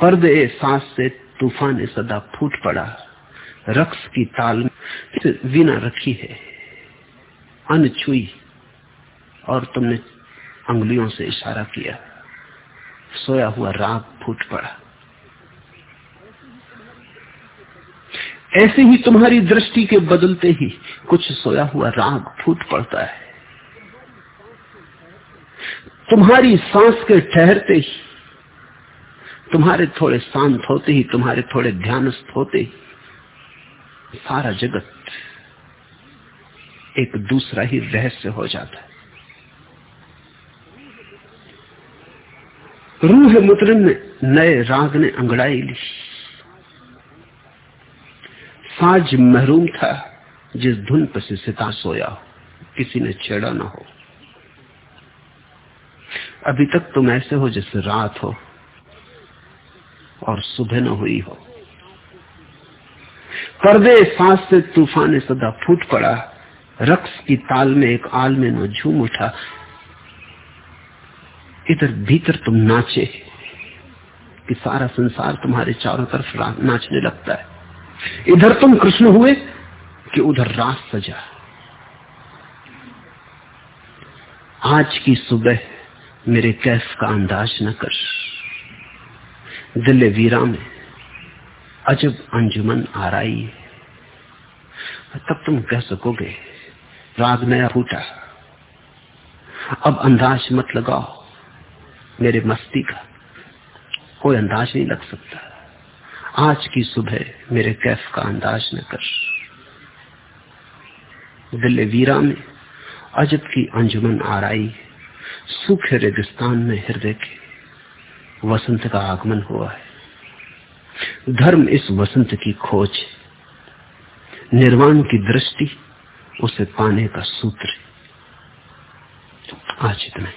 पर्दे सांस से तूफ़ान सदा फूट पड़ा। रक्स की ताल में वीणा रखी है। अन छुई और तुमने अंगुलियों से इशारा किया। सोया हुआ राग फूट पड़ा। ऐसे ही तुम्हारी दृष्टि के बदलते ही कुछ सोया हुआ राग फूट पड़ता है। तुम्हारी सांस के ठहरते ही, तुम्हारे थोड़े शांत होते ही, तुम्हारे थोड़े ध्यानस्थ होते ही सारा जगत एक दूसरा ही रहस्य हो जाता है। रूह मुद्रन ने नए राग ने अंगड़ाई ली। साज महरूम था, जिस धुन पर से सिता सोया हो, किसी ने छेड़ा ना हो। अभी तक तुम ऐसे हो जैसे रात हो, और सुबह न हुई हो। पर्दे सांस से तूफ़ान सदा फूट पड़ा। रक्स की ताल में एक आल में नो झूम उठा। इधर भीतर तुम नाचे, कि सारा संसार तुम्हारे चारों तरफ़ नाचने लगता है। इधर तुम कृष्ण हुए, कि उधर रात सजा। आज की सुबह मेरे कैफ का अंदाज न कर। दिल वीरा में अजब अंजुमन आ रही है। तब तुम कह सकोगे, राग नया फूटा। अब अंदाज मत लगाओ, मेरे मस्ती का कोई अंदाज नहीं लग सकता। आज की सुबह मेरे कैफ का अंदाज न कर। दिल्ली वीरा में अजब की अंजुमन आ रही है। सूखे रेगिस्तान में हृदय के वसंत का आगमन हुआ है। धर्म इस वसंत की खोज निर्वाण की दृष्टि उसे पाने का सूत्र आज इतना